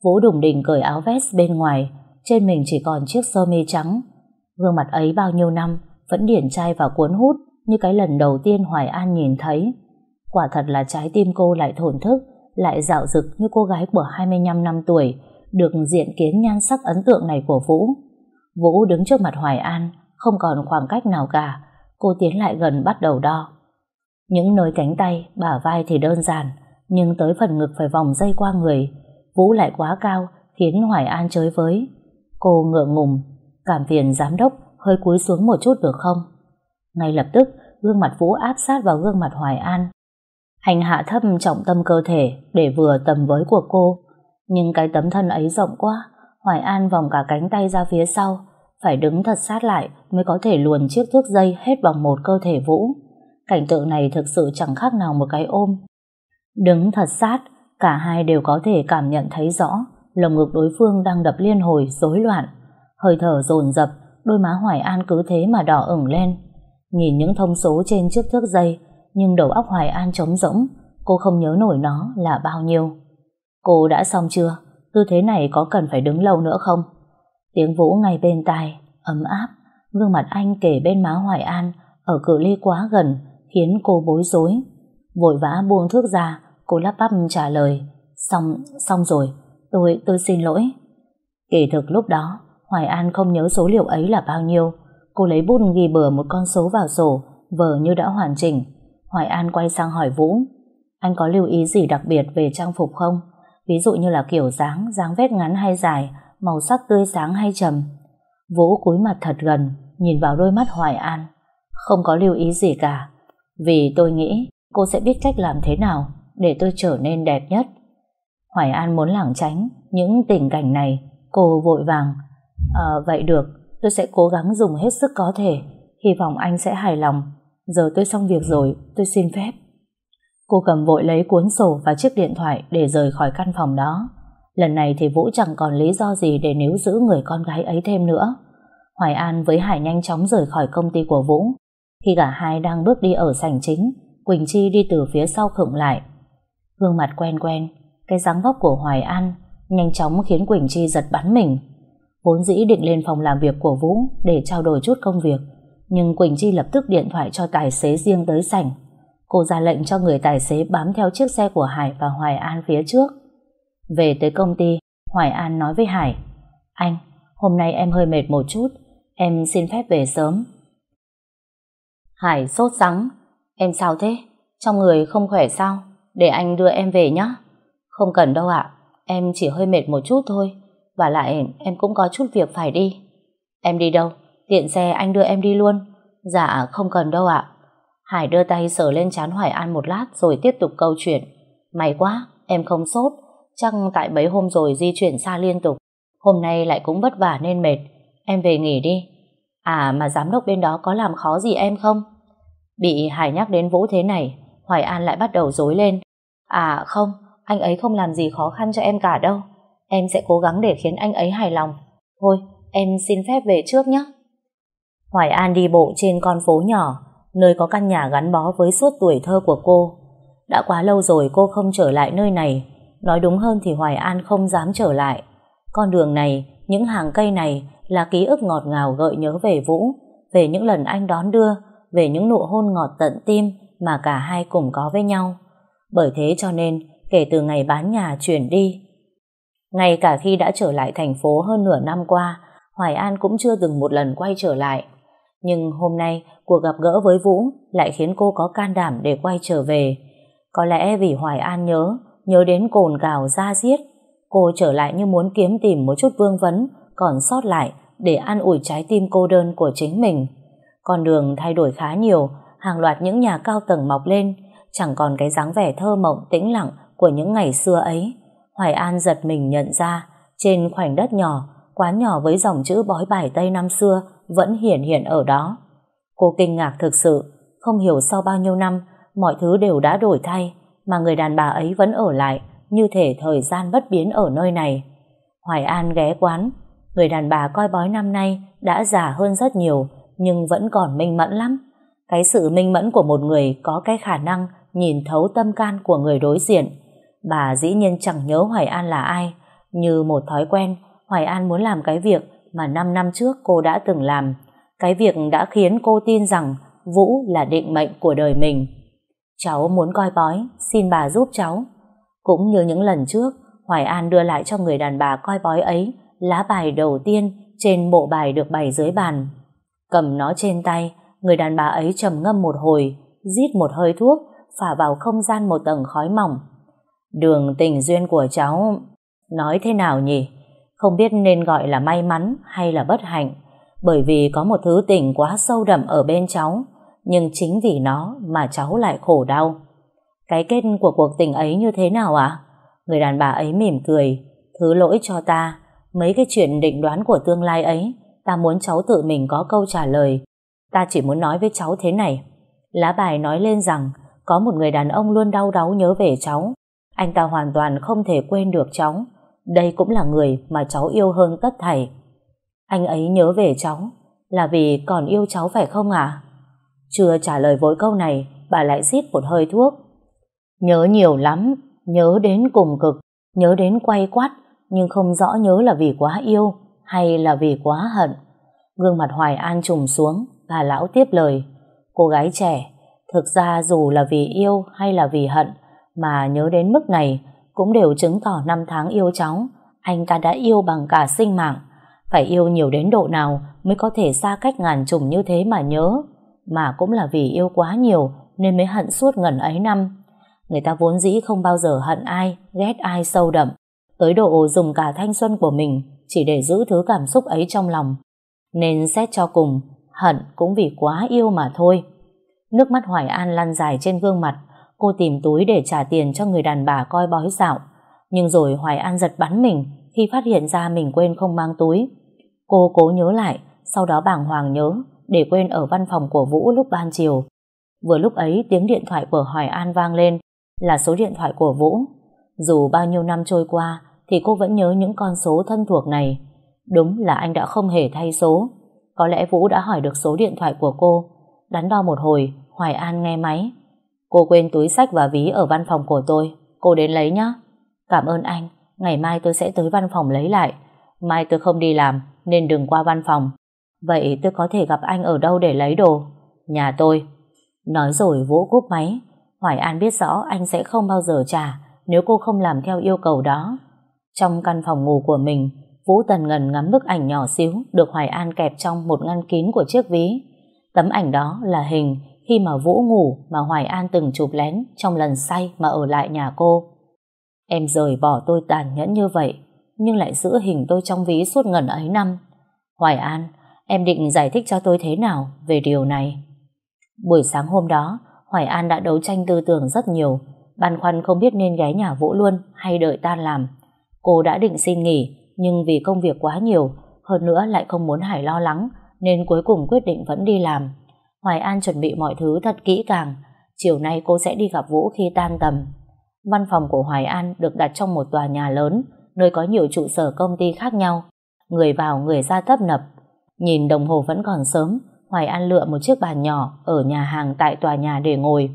Vũ Đùng Đình cởi áo vest bên ngoài, trên mình chỉ còn chiếc sơ mi trắng. Gương mặt ấy bao nhiêu năm vẫn điển trai và cuốn hút như cái lần đầu tiên Hoài An nhìn thấy. Quả thật là trái tim cô lại thổn thức, lại dạo dực như cô gái của 25 năm tuổi, được diện kiến nhan sắc ấn tượng này của Vũ. Vũ đứng trước mặt Hoài An, không còn khoảng cách nào cả, cô tiến lại gần bắt đầu đo. Những nơi cánh tay, bả vai thì đơn giản, nhưng tới phần ngực phải vòng dây qua người. Vũ lại quá cao, khiến Hoài An chới với. Cô ngượng ngùng, cảm phiền giám đốc hơi cúi xuống một chút được không? Ngay lập tức, gương mặt Vũ áp sát vào gương mặt Hoài An. Hành hạ thấp trọng tâm cơ thể để vừa tầm với của cô. Nhưng cái tấm thân ấy rộng quá, Hoài An vòng cả cánh tay ra phía sau, phải đứng thật sát lại mới có thể luồn chiếc thước dây hết vòng một cơ thể Vũ. Cảnh tượng này thực sự chẳng khác nào một cái ôm. Đứng thật sát, cả hai đều có thể cảm nhận thấy rõ lồng ngực đối phương đang đập liên hồi, rối loạn. Hơi thở dồn dập, đôi má Hoài An cứ thế mà đỏ ửng lên. Nhìn những thông số trên chiếc thước dây, nhưng đầu óc Hoài An trống rỗng, cô không nhớ nổi nó là bao nhiêu. Cô đã xong chưa? Tư thế này có cần phải đứng lâu nữa không? Tiếng Vũ ngay bên tai, ấm áp, gương mặt anh kể bên má Hoài An ở cự ly quá gần, khiến cô bối rối. Vội vã buông thước ra, cô lắp bắp trả lời. Xong, xong rồi, tôi, tôi xin lỗi. Kỳ thực lúc đó, Hoài An không nhớ số liệu ấy là bao nhiêu. Cô lấy bút ghi bừa một con số vào sổ, vờ như đã hoàn chỉnh. Hoài An quay sang hỏi Vũ. Anh có lưu ý gì đặc biệt về trang phục không? Ví dụ như là kiểu dáng, dáng vét ngắn hay dài, màu sắc tươi sáng hay trầm. Vũ cúi mặt thật gần, nhìn vào đôi mắt Hoài An. Không có lưu ý gì cả. Vì tôi nghĩ cô sẽ biết cách làm thế nào để tôi trở nên đẹp nhất. Hoài An muốn lảng tránh những tình cảnh này. Cô vội vàng. À, vậy được, tôi sẽ cố gắng dùng hết sức có thể. Hy vọng anh sẽ hài lòng. Giờ tôi xong việc rồi, tôi xin phép. Cô cầm vội lấy cuốn sổ và chiếc điện thoại để rời khỏi căn phòng đó. Lần này thì Vũ chẳng còn lý do gì để níu giữ người con gái ấy thêm nữa. Hoài An với Hải nhanh chóng rời khỏi công ty của Vũ. Khi cả hai đang bước đi ở sảnh chính, Quỳnh Chi đi từ phía sau khựng lại. Gương mặt quen quen, cái dáng vóc của Hoài An nhanh chóng khiến Quỳnh Chi giật bắn mình. Vốn dĩ định lên phòng làm việc của Vũ để trao đổi chút công việc, nhưng Quỳnh Chi lập tức điện thoại cho tài xế riêng tới sảnh. Cô ra lệnh cho người tài xế bám theo chiếc xe của Hải và Hoài An phía trước. Về tới công ty, Hoài An nói với Hải, Anh, hôm nay em hơi mệt một chút, em xin phép về sớm. Hải sốt sắng, em sao thế? Trong người không khỏe sao? Để anh đưa em về nhé. Không cần đâu ạ, em chỉ hơi mệt một chút thôi. Và lại em cũng có chút việc phải đi. Em đi đâu? Tiện xe anh đưa em đi luôn. Dạ không cần đâu ạ. Hải đưa tay sờ lên chán Hoài An một lát rồi tiếp tục câu chuyện. May quá, em không sốt. Chắc tại mấy hôm rồi di chuyển xa liên tục. Hôm nay lại cũng vất vả nên mệt. Em về nghỉ đi. À mà giám đốc bên đó có làm khó gì em không? Bị Hải nhắc đến Vũ thế này, Hoài An lại bắt đầu dối lên. À không, anh ấy không làm gì khó khăn cho em cả đâu. Em sẽ cố gắng để khiến anh ấy hài lòng. Thôi, em xin phép về trước nhé. Hoài An đi bộ trên con phố nhỏ, nơi có căn nhà gắn bó với suốt tuổi thơ của cô. Đã quá lâu rồi cô không trở lại nơi này. Nói đúng hơn thì Hoài An không dám trở lại. Con đường này, những hàng cây này là ký ức ngọt ngào gợi nhớ về Vũ, về những lần anh đón đưa, về những nụ hôn ngọt tận tim mà cả hai cùng có với nhau. Bởi thế cho nên, kể từ ngày bán nhà chuyển đi, ngay cả khi đã trở lại thành phố hơn nửa năm qua, Hoài An cũng chưa từng một lần quay trở lại. Nhưng hôm nay, cuộc gặp gỡ với Vũ lại khiến cô có can đảm để quay trở về. Có lẽ vì Hoài An nhớ, nhớ đến cồn cào ra giết. Cô trở lại như muốn kiếm tìm một chút vương vấn còn sót lại để an ủi trái tim cô đơn của chính mình. Con đường thay đổi khá nhiều, hàng loạt những nhà cao tầng mọc lên, chẳng còn cái dáng vẻ thơ mộng tĩnh lặng của những ngày xưa ấy. Hoài An giật mình nhận ra, trên khoảnh đất nhỏ, quá nhỏ với dòng chữ bói bài Tây năm xưa vẫn hiển hiện ở đó. Cô kinh ngạc thực sự, không hiểu sau bao nhiêu năm, mọi thứ đều đã đổi thay, mà người đàn bà ấy vẫn ở lại, như thể thời gian bất biến ở nơi này. Hoài An ghé quán, người đàn bà coi bói năm nay đã già hơn rất nhiều, nhưng vẫn còn minh mẫn lắm. Cái sự minh mẫn của một người có cái khả năng nhìn thấu tâm can của người đối diện. Bà dĩ nhiên chẳng nhớ Hoài An là ai. Như một thói quen, Hoài An muốn làm cái việc mà 5 năm trước cô đã từng làm. Cái việc đã khiến cô tin rằng Vũ là định mệnh của đời mình. Cháu muốn coi bói, xin bà giúp cháu. Cũng như những lần trước, Hoài An đưa lại cho người đàn bà coi bói ấy lá bài đầu tiên trên bộ bài được bày dưới bàn. Cầm nó trên tay, người đàn bà ấy trầm ngâm một hồi, rít một hơi thuốc, phả vào không gian một tầng khói mỏng. Đường tình duyên của cháu, nói thế nào nhỉ? Không biết nên gọi là may mắn hay là bất hạnh, bởi vì có một thứ tình quá sâu đậm ở bên cháu, nhưng chính vì nó mà cháu lại khổ đau. Cái kết của cuộc tình ấy như thế nào ạ? Người đàn bà ấy mỉm cười, thứ lỗi cho ta, mấy cái chuyện định đoán của tương lai ấy, ta muốn cháu tự mình có câu trả lời. Ta chỉ muốn nói với cháu thế này. Lá bài nói lên rằng có một người đàn ông luôn đau đáu nhớ về cháu. Anh ta hoàn toàn không thể quên được cháu. Đây cũng là người mà cháu yêu hơn tất thảy. Anh ấy nhớ về cháu là vì còn yêu cháu phải không ạ? Chưa trả lời vội câu này, bà lại rít một hơi thuốc. Nhớ nhiều lắm, nhớ đến cùng cực, nhớ đến quay quắt, nhưng không rõ nhớ là vì quá yêu hay là vì quá hận. Gương mặt Hoài An trùng xuống, bà lão tiếp lời. Cô gái trẻ, thực ra dù là vì yêu hay là vì hận, mà nhớ đến mức này cũng đều chứng tỏ năm tháng yêu cháu, anh ta đã yêu bằng cả sinh mạng. Phải yêu nhiều đến độ nào mới có thể xa cách ngàn trùng như thế mà nhớ. Mà cũng là vì yêu quá nhiều nên mới hận suốt ngần ấy năm. Người ta vốn dĩ không bao giờ hận ai, ghét ai sâu đậm. Tới độ dùng cả thanh xuân của mình chỉ để giữ thứ cảm xúc ấy trong lòng. Nên xét cho cùng, hận cũng vì quá yêu mà thôi. Nước mắt Hoài An lăn dài trên gương mặt, cô tìm túi để trả tiền cho người đàn bà coi bói dạo. Nhưng rồi Hoài An giật bắn mình khi phát hiện ra mình quên không mang túi. Cô cố nhớ lại, sau đó bàng hoàng nhớ để quên ở văn phòng của Vũ lúc ban chiều. Vừa lúc ấy tiếng điện thoại của Hoài An vang lên là số điện thoại của Vũ. Dù bao nhiêu năm trôi qua thì cô vẫn nhớ những con số thân thuộc này. Đúng là anh đã không hề thay số. Có lẽ Vũ đã hỏi được số điện thoại của cô. Đắn đo một hồi, Hoài An nghe máy. Cô quên túi sách và ví ở văn phòng của tôi. Cô đến lấy nhé. Cảm ơn anh. Ngày mai tôi sẽ tới văn phòng lấy lại. Mai tôi không đi làm, nên đừng qua văn phòng. Vậy tôi có thể gặp anh ở đâu để lấy đồ? Nhà tôi. Nói rồi vỗ cúp máy. Hoài An biết rõ anh sẽ không bao giờ trả nếu cô không làm theo yêu cầu đó. Trong căn phòng ngủ của mình, Vũ Tần Ngần ngắm bức ảnh nhỏ xíu được Hoài An kẹp trong một ngăn kín của chiếc ví. Tấm ảnh đó là hình khi mà Vũ ngủ mà Hoài An từng chụp lén trong lần say mà ở lại nhà cô. Em rời bỏ tôi tàn nhẫn như vậy, nhưng lại giữ hình tôi trong ví suốt ngần ấy năm. Hoài An, em định giải thích cho tôi thế nào về điều này? Buổi sáng hôm đó, Hoài An đã đấu tranh tư tưởng rất nhiều, băn khoăn không biết nên ghé nhà Vũ luôn hay đợi tan làm. Cô đã định xin nghỉ, nhưng vì công việc quá nhiều, hơn nữa lại không muốn Hải lo lắng, nên cuối cùng quyết định vẫn đi làm. Hoài An chuẩn bị mọi thứ thật kỹ càng, chiều nay cô sẽ đi gặp Vũ khi tan tầm. Văn phòng của Hoài An được đặt trong một tòa nhà lớn, nơi có nhiều trụ sở công ty khác nhau. Người vào người ra tấp nập. Nhìn đồng hồ vẫn còn sớm, Hoài An lựa một chiếc bàn nhỏ ở nhà hàng tại tòa nhà để ngồi.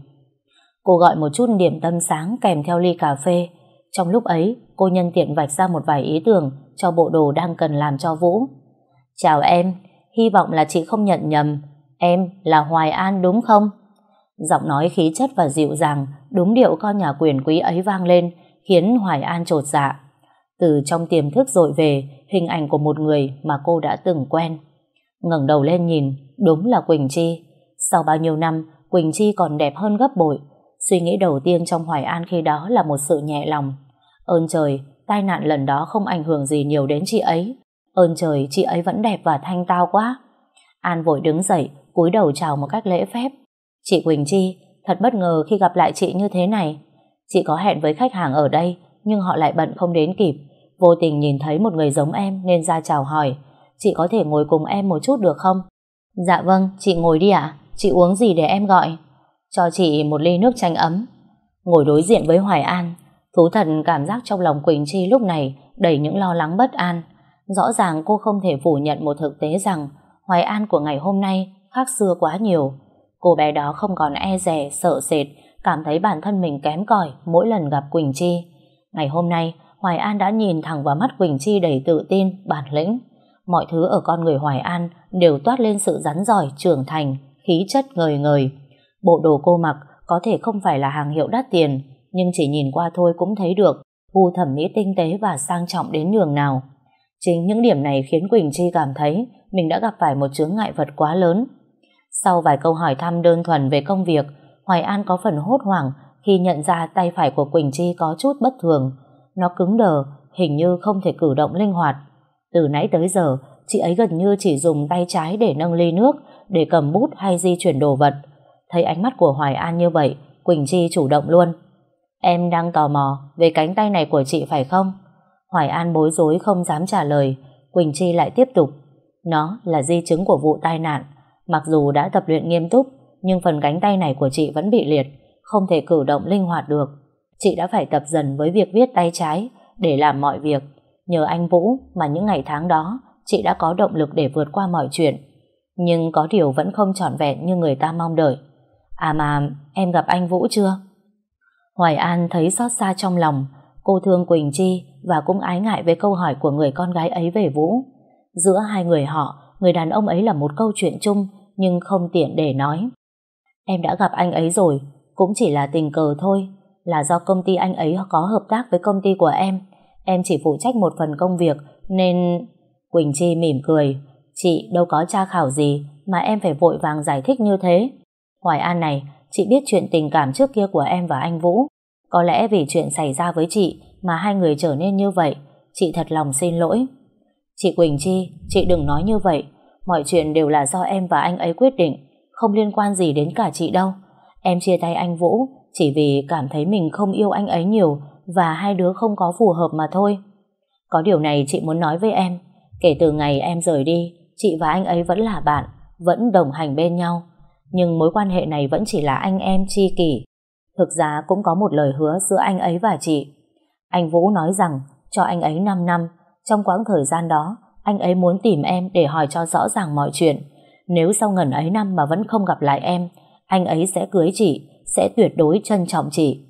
Cô gọi một chút điểm tâm sáng kèm theo ly cà phê. Trong lúc ấy, cô nhân tiện vạch ra một vài ý tưởng cho bộ đồ đang cần làm cho Vũ. Chào em, hy vọng là chị không nhận nhầm. Em là Hoài An đúng không? Giọng nói khí chất và dịu dàng, đúng điệu con nhà quyền quý ấy vang lên, khiến Hoài An trột dạ. Từ trong tiềm thức dội về, hình ảnh của một người mà cô đã từng quen ngẩng đầu lên nhìn, đúng là Quỳnh Chi. Sau bao nhiêu năm, Quỳnh Chi còn đẹp hơn gấp bội. Suy nghĩ đầu tiên trong Hoài An khi đó là một sự nhẹ lòng. Ơn trời, tai nạn lần đó không ảnh hưởng gì nhiều đến chị ấy. Ơn trời, chị ấy vẫn đẹp và thanh tao quá. An vội đứng dậy, cúi đầu chào một cách lễ phép. Chị Quỳnh Chi, thật bất ngờ khi gặp lại chị như thế này. Chị có hẹn với khách hàng ở đây, nhưng họ lại bận không đến kịp. Vô tình nhìn thấy một người giống em nên ra chào hỏi. Chị có thể ngồi cùng em một chút được không? Dạ vâng, chị ngồi đi ạ. Chị uống gì để em gọi? Cho chị một ly nước chanh ấm. Ngồi đối diện với Hoài An, thú thần cảm giác trong lòng Quỳnh Chi lúc này đầy những lo lắng bất an. Rõ ràng cô không thể phủ nhận một thực tế rằng Hoài An của ngày hôm nay khác xưa quá nhiều. Cô bé đó không còn e dè, sợ sệt, cảm thấy bản thân mình kém cỏi mỗi lần gặp Quỳnh Chi. Ngày hôm nay, Hoài An đã nhìn thẳng vào mắt Quỳnh Chi đầy tự tin, bản lĩnh. Mọi thứ ở con người Hoài An đều toát lên sự rắn giỏi, trưởng thành, khí chất ngời ngời. Bộ đồ cô mặc có thể không phải là hàng hiệu đắt tiền, nhưng chỉ nhìn qua thôi cũng thấy được gu thẩm mỹ tinh tế và sang trọng đến nhường nào. Chính những điểm này khiến Quỳnh Chi cảm thấy mình đã gặp phải một chướng ngại vật quá lớn. Sau vài câu hỏi thăm đơn thuần về công việc, Hoài An có phần hốt hoảng khi nhận ra tay phải của Quỳnh Chi có chút bất thường. Nó cứng đờ, hình như không thể cử động linh hoạt. Từ nãy tới giờ, chị ấy gần như chỉ dùng tay trái để nâng ly nước, để cầm bút hay di chuyển đồ vật. Thấy ánh mắt của Hoài An như vậy, Quỳnh Chi chủ động luôn. Em đang tò mò về cánh tay này của chị phải không? Hoài An bối rối không dám trả lời. Quỳnh Chi lại tiếp tục. Nó là di chứng của vụ tai nạn. Mặc dù đã tập luyện nghiêm túc, nhưng phần cánh tay này của chị vẫn bị liệt, không thể cử động linh hoạt được. Chị đã phải tập dần với việc viết tay trái để làm mọi việc. Nhờ anh Vũ mà những ngày tháng đó, chị đã có động lực để vượt qua mọi chuyện. Nhưng có điều vẫn không trọn vẹn như người ta mong đợi. À mà, em gặp anh Vũ chưa? Hoài An thấy xót xa trong lòng, cô thương Quỳnh Chi và cũng ái ngại với câu hỏi của người con gái ấy về Vũ. Giữa hai người họ, người đàn ông ấy là một câu chuyện chung nhưng không tiện để nói. Em đã gặp anh ấy rồi, cũng chỉ là tình cờ thôi, là do công ty anh ấy có hợp tác với công ty của em. Em chỉ phụ trách một phần công việc nên... Quỳnh Chi mỉm cười, chị đâu có tra khảo gì mà em phải vội vàng giải thích như thế. Hoài An này, chị biết chuyện tình cảm trước kia của em và anh Vũ. Có lẽ vì chuyện xảy ra với chị mà hai người trở nên như vậy, chị thật lòng xin lỗi. Chị Quỳnh Chi, chị đừng nói như vậy. Mọi chuyện đều là do em và anh ấy quyết định, không liên quan gì đến cả chị đâu. Em chia tay anh Vũ chỉ vì cảm thấy mình không yêu anh ấy nhiều và hai đứa không có phù hợp mà thôi. Có điều này chị muốn nói với em. Kể từ ngày em rời đi, chị và anh ấy vẫn là bạn, vẫn đồng hành bên nhau. Nhưng mối quan hệ này vẫn chỉ là anh em chi kỷ. Thực ra cũng có một lời hứa giữa anh ấy và chị. Anh Vũ nói rằng cho anh ấy 5 năm. Trong quãng thời gian đó, anh ấy muốn tìm em để hỏi cho rõ ràng mọi chuyện. Nếu sau ngần ấy năm mà vẫn không gặp lại em, anh ấy sẽ cưới chị, sẽ tuyệt đối trân trọng chị.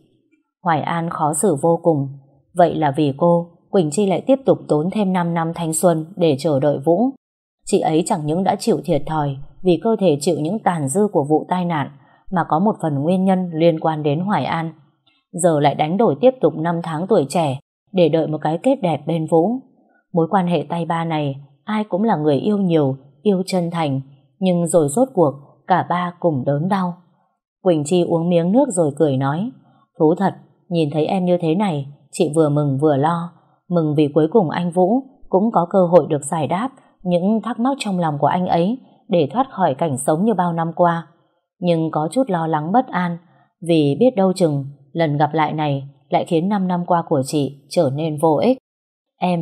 Hoài An khó xử vô cùng. Vậy là vì cô, Quỳnh Chi lại tiếp tục tốn thêm 5 năm thanh xuân để chờ đợi Vũ. Chị ấy chẳng những đã chịu thiệt thòi vì cơ thể chịu những tàn dư của vụ tai nạn mà có một phần nguyên nhân liên quan đến Hoài An. Giờ lại đánh đổi tiếp tục 5 tháng tuổi trẻ để đợi một cái kết đẹp bên Vũ. Mối quan hệ tay ba này ai cũng là người yêu nhiều, yêu chân thành nhưng rồi rốt cuộc cả ba cùng đớn đau. Quỳnh Chi uống miếng nước rồi cười nói Thú thật, nhìn thấy em như thế này chị vừa mừng vừa lo mừng vì cuối cùng anh Vũ cũng có cơ hội được giải đáp những thắc mắc trong lòng của anh ấy để thoát khỏi cảnh sống như bao năm qua. Nhưng có chút lo lắng bất an vì biết đâu chừng lần gặp lại này lại khiến 5 năm qua của chị trở nên vô ích. Em...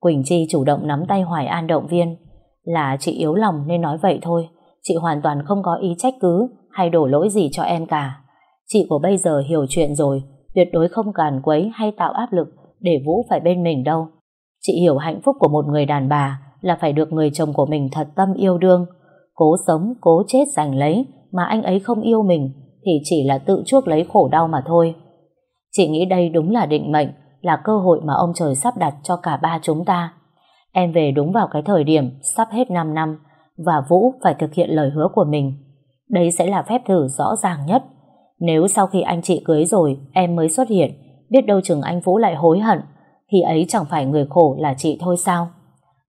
Quỳnh Chi chủ động nắm tay Hoài An động viên là chị yếu lòng nên nói vậy thôi. Chị hoàn toàn không có ý trách cứ hay đổ lỗi gì cho em cả. Chị của bây giờ hiểu chuyện rồi, tuyệt đối không càn quấy hay tạo áp lực để Vũ phải bên mình đâu. Chị hiểu hạnh phúc của một người đàn bà là phải được người chồng của mình thật tâm yêu đương. Cố sống, cố chết giành lấy mà anh ấy không yêu mình thì chỉ là tự chuốc lấy khổ đau mà thôi. Chị nghĩ đây đúng là định mệnh, là cơ hội mà ông trời sắp đặt cho cả ba chúng ta. Em về đúng vào cái thời điểm sắp hết 5 năm và Vũ phải thực hiện lời hứa của mình. Đây sẽ là phép thử rõ ràng nhất. Nếu sau khi anh chị cưới rồi em mới xuất hiện, biết đâu chừng anh Vũ lại hối hận, thì ấy chẳng phải người khổ là chị thôi sao?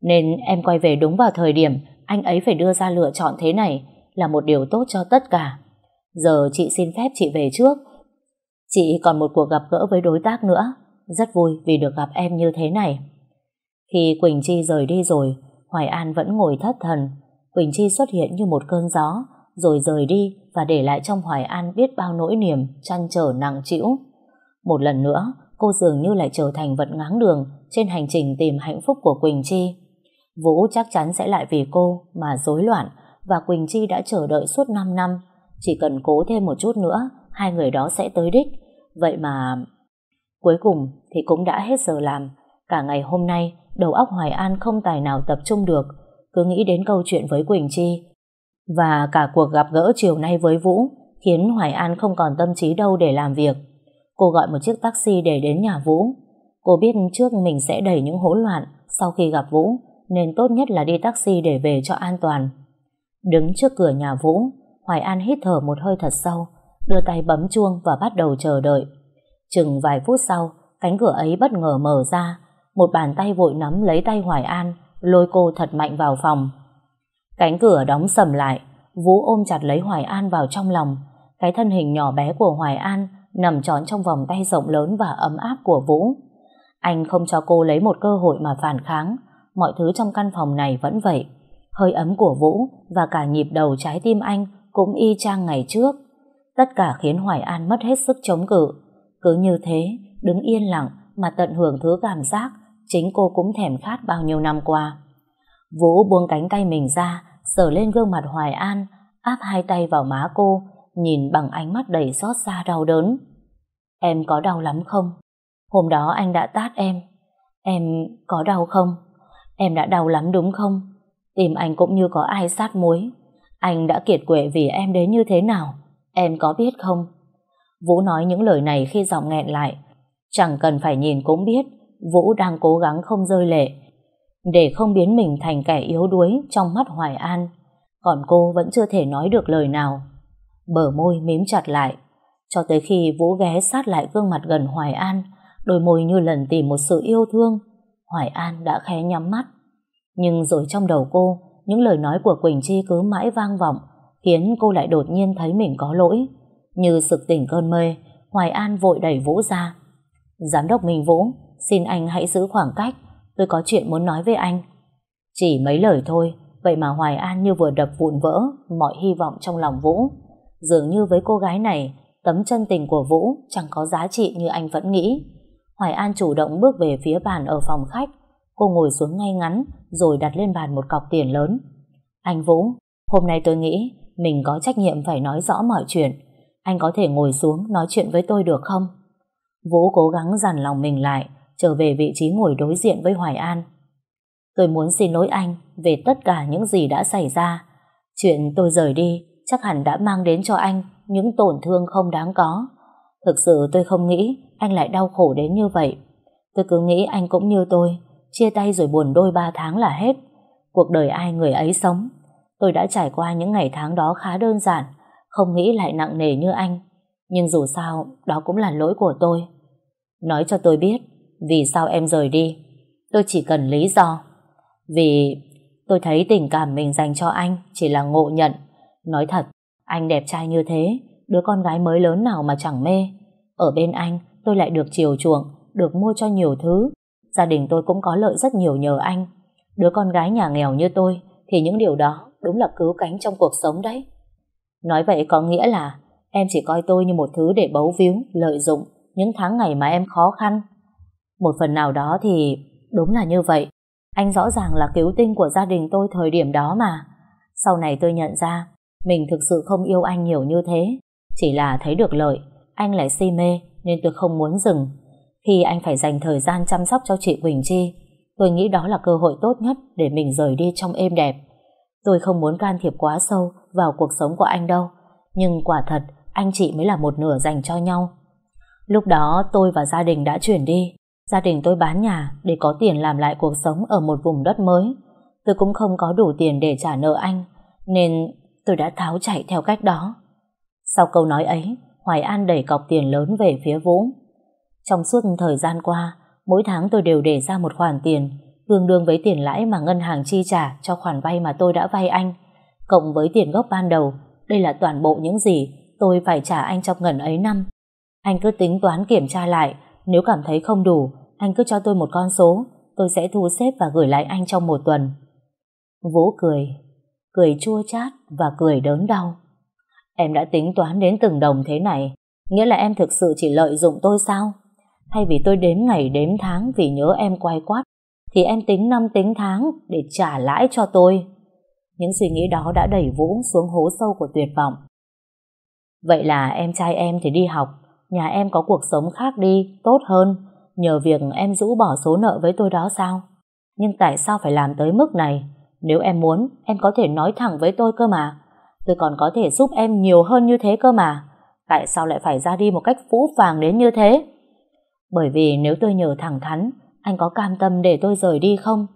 Nên em quay về đúng vào thời điểm anh ấy phải đưa ra lựa chọn thế này là một điều tốt cho tất cả. Giờ chị xin phép chị về trước. Chị còn một cuộc gặp gỡ với đối tác nữa. Rất vui vì được gặp em như thế này. Khi Quỳnh Chi rời đi rồi, Hoài An vẫn ngồi thất thần. Quỳnh Chi xuất hiện như một cơn gió, rồi rời đi và để lại trong Hoài An biết bao nỗi niềm, chăn trở nặng trĩu. Một lần nữa, cô dường như lại trở thành vật ngáng đường trên hành trình tìm hạnh phúc của Quỳnh Chi. Vũ chắc chắn sẽ lại vì cô mà rối loạn và Quỳnh Chi đã chờ đợi suốt 5 năm. Chỉ cần cố thêm một chút nữa, hai người đó sẽ tới đích. Vậy mà... Cuối cùng thì cũng đã hết giờ làm. Cả ngày hôm nay, đầu óc Hoài An không tài nào tập trung được. Cứ nghĩ đến câu chuyện với Quỳnh Chi. Và cả cuộc gặp gỡ chiều nay với Vũ khiến Hoài An không còn tâm trí đâu để làm việc. Cô gọi một chiếc taxi để đến nhà Vũ. Cô biết trước mình sẽ đẩy những hỗn loạn sau khi gặp Vũ nên tốt nhất là đi taxi để về cho an toàn. Đứng trước cửa nhà Vũ, Hoài An hít thở một hơi thật sâu, đưa tay bấm chuông và bắt đầu chờ đợi. Chừng vài phút sau, cánh cửa ấy bất ngờ mở ra, một bàn tay vội nắm lấy tay Hoài An, lôi cô thật mạnh vào phòng. Cánh cửa đóng sầm lại, Vũ ôm chặt lấy Hoài An vào trong lòng, cái thân hình nhỏ bé của Hoài An nằm tròn trong vòng tay rộng lớn và ấm áp của Vũ. Anh không cho cô lấy một cơ hội mà phản kháng, mọi thứ trong căn phòng này vẫn vậy. Hơi ấm của Vũ và cả nhịp đầu trái tim anh cũng y chang ngày trước. Tất cả khiến Hoài An mất hết sức chống cự. Cứ như thế, đứng yên lặng mà tận hưởng thứ cảm giác chính cô cũng thèm khát bao nhiêu năm qua. Vũ buông cánh tay mình ra, sờ lên gương mặt Hoài An, áp hai tay vào má cô, nhìn bằng ánh mắt đầy xót xa đau đớn. Em có đau lắm không? Hôm đó anh đã tát em. Em có đau không? Em đã đau lắm đúng không? Tìm anh cũng như có ai sát muối. Anh đã kiệt quệ vì em đến như thế nào? Em có biết không? Vũ nói những lời này khi giọng nghẹn lại. Chẳng cần phải nhìn cũng biết Vũ đang cố gắng không rơi lệ để không biến mình thành kẻ yếu đuối trong mắt Hoài An. Còn cô vẫn chưa thể nói được lời nào. Bờ môi mím chặt lại cho tới khi Vũ ghé sát lại gương mặt gần Hoài An đôi môi như lần tìm một sự yêu thương Hoài An đã khẽ nhắm mắt. Nhưng rồi trong đầu cô, những lời nói của Quỳnh Chi cứ mãi vang vọng, khiến cô lại đột nhiên thấy mình có lỗi. Như sực tỉnh cơn mê, Hoài An vội đẩy Vũ ra. Giám đốc Minh Vũ, xin anh hãy giữ khoảng cách, tôi có chuyện muốn nói với anh. Chỉ mấy lời thôi, vậy mà Hoài An như vừa đập vụn vỡ mọi hy vọng trong lòng Vũ. Dường như với cô gái này, tấm chân tình của Vũ chẳng có giá trị như anh vẫn nghĩ. Hoài An chủ động bước về phía bàn ở phòng khách. Cô ngồi xuống ngay ngắn rồi đặt lên bàn một cọc tiền lớn. Anh Vũ, hôm nay tôi nghĩ mình có trách nhiệm phải nói rõ mọi chuyện. Anh có thể ngồi xuống nói chuyện với tôi được không? Vũ cố gắng dằn lòng mình lại, trở về vị trí ngồi đối diện với Hoài An. Tôi muốn xin lỗi anh về tất cả những gì đã xảy ra. Chuyện tôi rời đi chắc hẳn đã mang đến cho anh những tổn thương không đáng có. Thực sự tôi không nghĩ anh lại đau khổ đến như vậy. Tôi cứ nghĩ anh cũng như tôi, chia tay rồi buồn đôi ba tháng là hết. Cuộc đời ai người ấy sống. Tôi đã trải qua những ngày tháng đó khá đơn giản, không nghĩ lại nặng nề như anh. Nhưng dù sao, đó cũng là lỗi của tôi. Nói cho tôi biết, vì sao em rời đi. Tôi chỉ cần lý do. Vì tôi thấy tình cảm mình dành cho anh chỉ là ngộ nhận. Nói thật, anh đẹp trai như thế, đứa con gái mới lớn nào mà chẳng mê. Ở bên anh, tôi lại được chiều chuộng, được mua cho nhiều thứ. Gia đình tôi cũng có lợi rất nhiều nhờ anh. Đứa con gái nhà nghèo như tôi, thì những điều đó đúng là cứu cánh trong cuộc sống đấy. Nói vậy có nghĩa là em chỉ coi tôi như một thứ để bấu víu, lợi dụng những tháng ngày mà em khó khăn. Một phần nào đó thì đúng là như vậy. Anh rõ ràng là cứu tinh của gia đình tôi thời điểm đó mà. Sau này tôi nhận ra mình thực sự không yêu anh nhiều như thế. Chỉ là thấy được lợi, anh lại si mê nên tôi không muốn dừng. Khi anh phải dành thời gian chăm sóc cho chị Quỳnh Chi, tôi nghĩ đó là cơ hội tốt nhất để mình rời đi trong êm đẹp. Tôi không muốn can thiệp quá sâu vào cuộc sống của anh đâu. Nhưng quả thật, anh chị mới là một nửa dành cho nhau. Lúc đó tôi và gia đình đã chuyển đi. Gia đình tôi bán nhà để có tiền làm lại cuộc sống ở một vùng đất mới. Tôi cũng không có đủ tiền để trả nợ anh, nên tôi đã tháo chạy theo cách đó. Sau câu nói ấy, Hoài An đẩy cọc tiền lớn về phía Vũ. Trong suốt thời gian qua, mỗi tháng tôi đều để ra một khoản tiền tương đương với tiền lãi mà ngân hàng chi trả cho khoản vay mà tôi đã vay anh. Cộng với tiền gốc ban đầu, đây là toàn bộ những gì tôi phải trả anh trong ngần ấy năm. Anh cứ tính toán kiểm tra lại, nếu cảm thấy không đủ, anh cứ cho tôi một con số, tôi sẽ thu xếp và gửi lại anh trong một tuần. Vũ cười, cười chua chát và cười đớn đau. Em đã tính toán đến từng đồng thế này, nghĩa là em thực sự chỉ lợi dụng tôi sao? Thay vì tôi đếm ngày đếm tháng vì nhớ em quay quát, thì em tính năm tính tháng để trả lãi cho tôi. Những suy nghĩ đó đã đẩy Vũ xuống hố sâu của tuyệt vọng. Vậy là em trai em thì đi học, nhà em có cuộc sống khác đi, tốt hơn, nhờ việc em rũ bỏ số nợ với tôi đó sao? Nhưng tại sao phải làm tới mức này? Nếu em muốn, em có thể nói thẳng với tôi cơ mà. Tôi còn có thể giúp em nhiều hơn như thế cơ mà. Tại sao lại phải ra đi một cách phũ phàng đến như thế? Bởi vì nếu tôi nhờ thẳng thắn, anh có cam tâm để tôi rời đi không?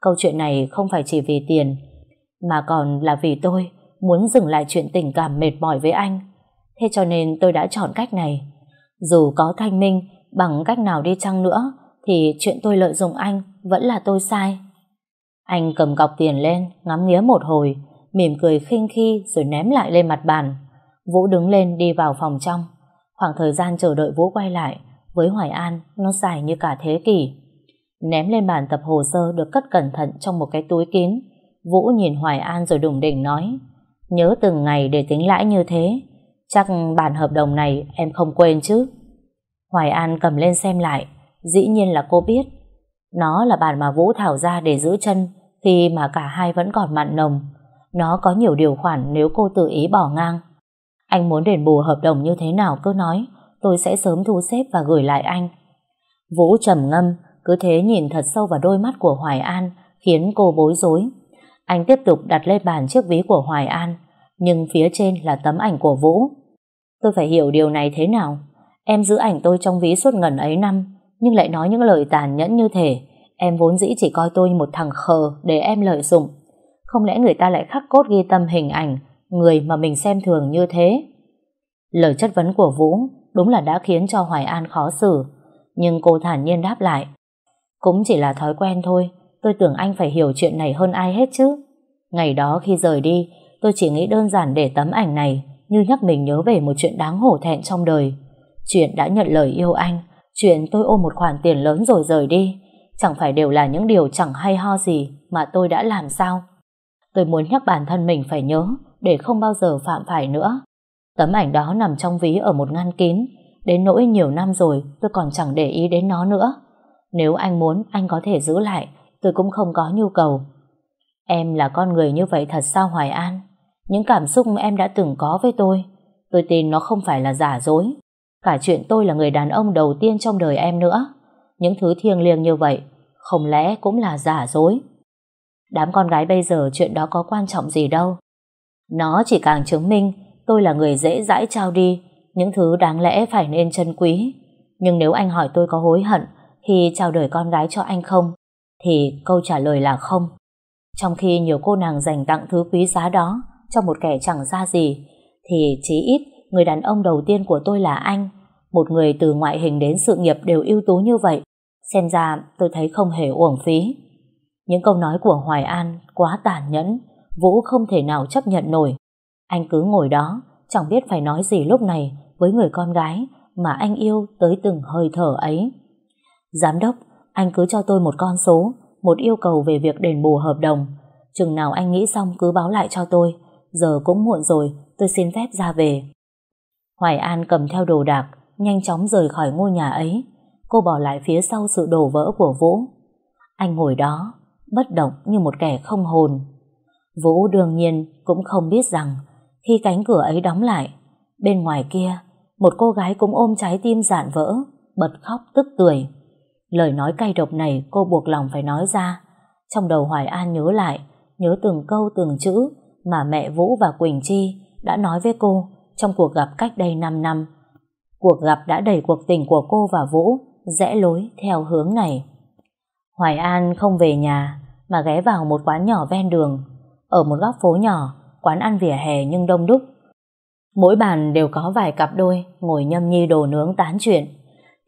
Câu chuyện này không phải chỉ vì tiền, mà còn là vì tôi muốn dừng lại chuyện tình cảm mệt mỏi với anh. Thế cho nên tôi đã chọn cách này. Dù có thanh minh bằng cách nào đi chăng nữa, thì chuyện tôi lợi dụng anh vẫn là tôi sai. Anh cầm cọc tiền lên, ngắm nghía một hồi, mỉm cười khinh khi rồi ném lại lên mặt bàn. Vũ đứng lên đi vào phòng trong. Khoảng thời gian chờ đợi Vũ quay lại, với Hoài An, nó dài như cả thế kỷ. Ném lên bàn tập hồ sơ được cất cẩn thận trong một cái túi kín. Vũ nhìn Hoài An rồi đùng đỉnh nói Nhớ từng ngày để tính lãi như thế Chắc bản hợp đồng này em không quên chứ. Hoài An cầm lên xem lại, Dĩ nhiên là cô biết. Nó là bản mà Vũ thảo ra để giữ chân, Khi mà cả hai vẫn còn mặn nồng. Nó có nhiều điều khoản nếu cô tự ý bỏ ngang. Anh muốn đền bù hợp đồng như thế nào cứ nói, Tôi sẽ sớm thu xếp và gửi lại anh. Vũ trầm ngâm, cứ thế nhìn thật sâu vào đôi mắt của Hoài An, khiến cô bối rối. Anh tiếp tục đặt lên bàn chiếc ví của Hoài An, nhưng phía trên là tấm ảnh của Vũ. Tôi phải hiểu điều này thế nào? Em giữ ảnh tôi trong ví suốt ngần ấy năm nhưng lại nói những lời tàn nhẫn như thế. Em vốn dĩ chỉ coi tôi như một thằng khờ để em lợi dụng. Không lẽ người ta lại khắc cốt ghi tâm hình ảnh người mà mình xem thường như thế? Lời chất vấn của Vũ đúng là đã khiến cho Hoài An khó xử. Nhưng cô thản nhiên đáp lại cũng chỉ là thói quen thôi, tôi tưởng anh phải hiểu chuyện này hơn ai hết chứ. Ngày đó khi rời đi, tôi chỉ nghĩ đơn giản để tấm ảnh này như nhắc mình nhớ về một chuyện đáng hổ thẹn trong đời. Chuyện đã nhận lời yêu anh, chuyện tôi ôm một khoản tiền lớn rồi rời đi, chẳng phải đều là những điều chẳng hay ho gì mà tôi đã làm sao. Tôi muốn nhắc bản thân mình phải nhớ để không bao giờ phạm phải nữa. Tấm ảnh đó nằm trong ví ở một ngăn kín, đến nỗi nhiều năm rồi tôi còn chẳng để ý đến nó nữa. Nếu anh muốn, anh có thể giữ lại, tôi cũng không có nhu cầu. Em là con người như vậy thật sao Hoài An? Những cảm xúc em đã từng có với tôi, tôi tin nó không phải là giả dối. Cả chuyện tôi là người đàn ông đầu tiên trong đời em nữa. những thứ thiêng liêng như vậy, không lẽ cũng là giả dối? Đám con gái bây giờ chuyện đó có quan trọng gì đâu. Nó chỉ càng chứng minh tôi là người dễ dãi trao đi những thứ đáng lẽ phải nên trân quý. Nhưng nếu anh hỏi tôi có hối hận khi trao đời con gái cho anh không, thì câu trả lời là không. Trong khi nhiều cô nàng dành tặng thứ quý giá đó cho một kẻ chẳng ra gì, thì chí ít người đàn ông đầu tiên của tôi là anh, một người từ ngoại hình đến sự nghiệp đều ưu tú như vậy. Xem ra tôi thấy không hề uổng phí. Những câu nói của Hoài An quá tàn nhẫn, Vũ không thể nào chấp nhận nổi. Anh cứ ngồi đó, chẳng biết phải nói gì lúc này với người con gái mà anh yêu tới từng hơi thở ấy. Giám đốc, anh cứ cho tôi một con số, một yêu cầu về việc đền bù hợp đồng. Chừng nào anh nghĩ xong cứ báo lại cho tôi. Giờ cũng muộn rồi, tôi xin phép ra về. Hoài An cầm theo đồ đạc, nhanh chóng rời khỏi ngôi nhà ấy. Cô bỏ lại phía sau sự đổ vỡ của Vũ. Anh ngồi đó, bất động như một kẻ không hồn. Vũ đương nhiên cũng không biết rằng khi cánh cửa ấy đóng lại, bên ngoài kia, một cô gái cũng ôm trái tim dạn vỡ, bật khóc tức tuổi. Lời nói cay độc này cô buộc lòng phải nói ra. Trong đầu Hoài An nhớ lại, nhớ từng câu từng chữ mà mẹ Vũ và Quỳnh Chi đã nói với cô trong cuộc gặp cách đây 5 năm. Cuộc gặp đã đẩy cuộc tình của cô và Vũ rẽ lối theo hướng này. Hoài An không về nhà mà ghé vào một quán nhỏ ven đường. Ở một góc phố nhỏ, quán ăn vỉa hè nhưng đông đúc. Mỗi bàn đều có vài cặp đôi ngồi nhâm nhi đồ nướng tán chuyện.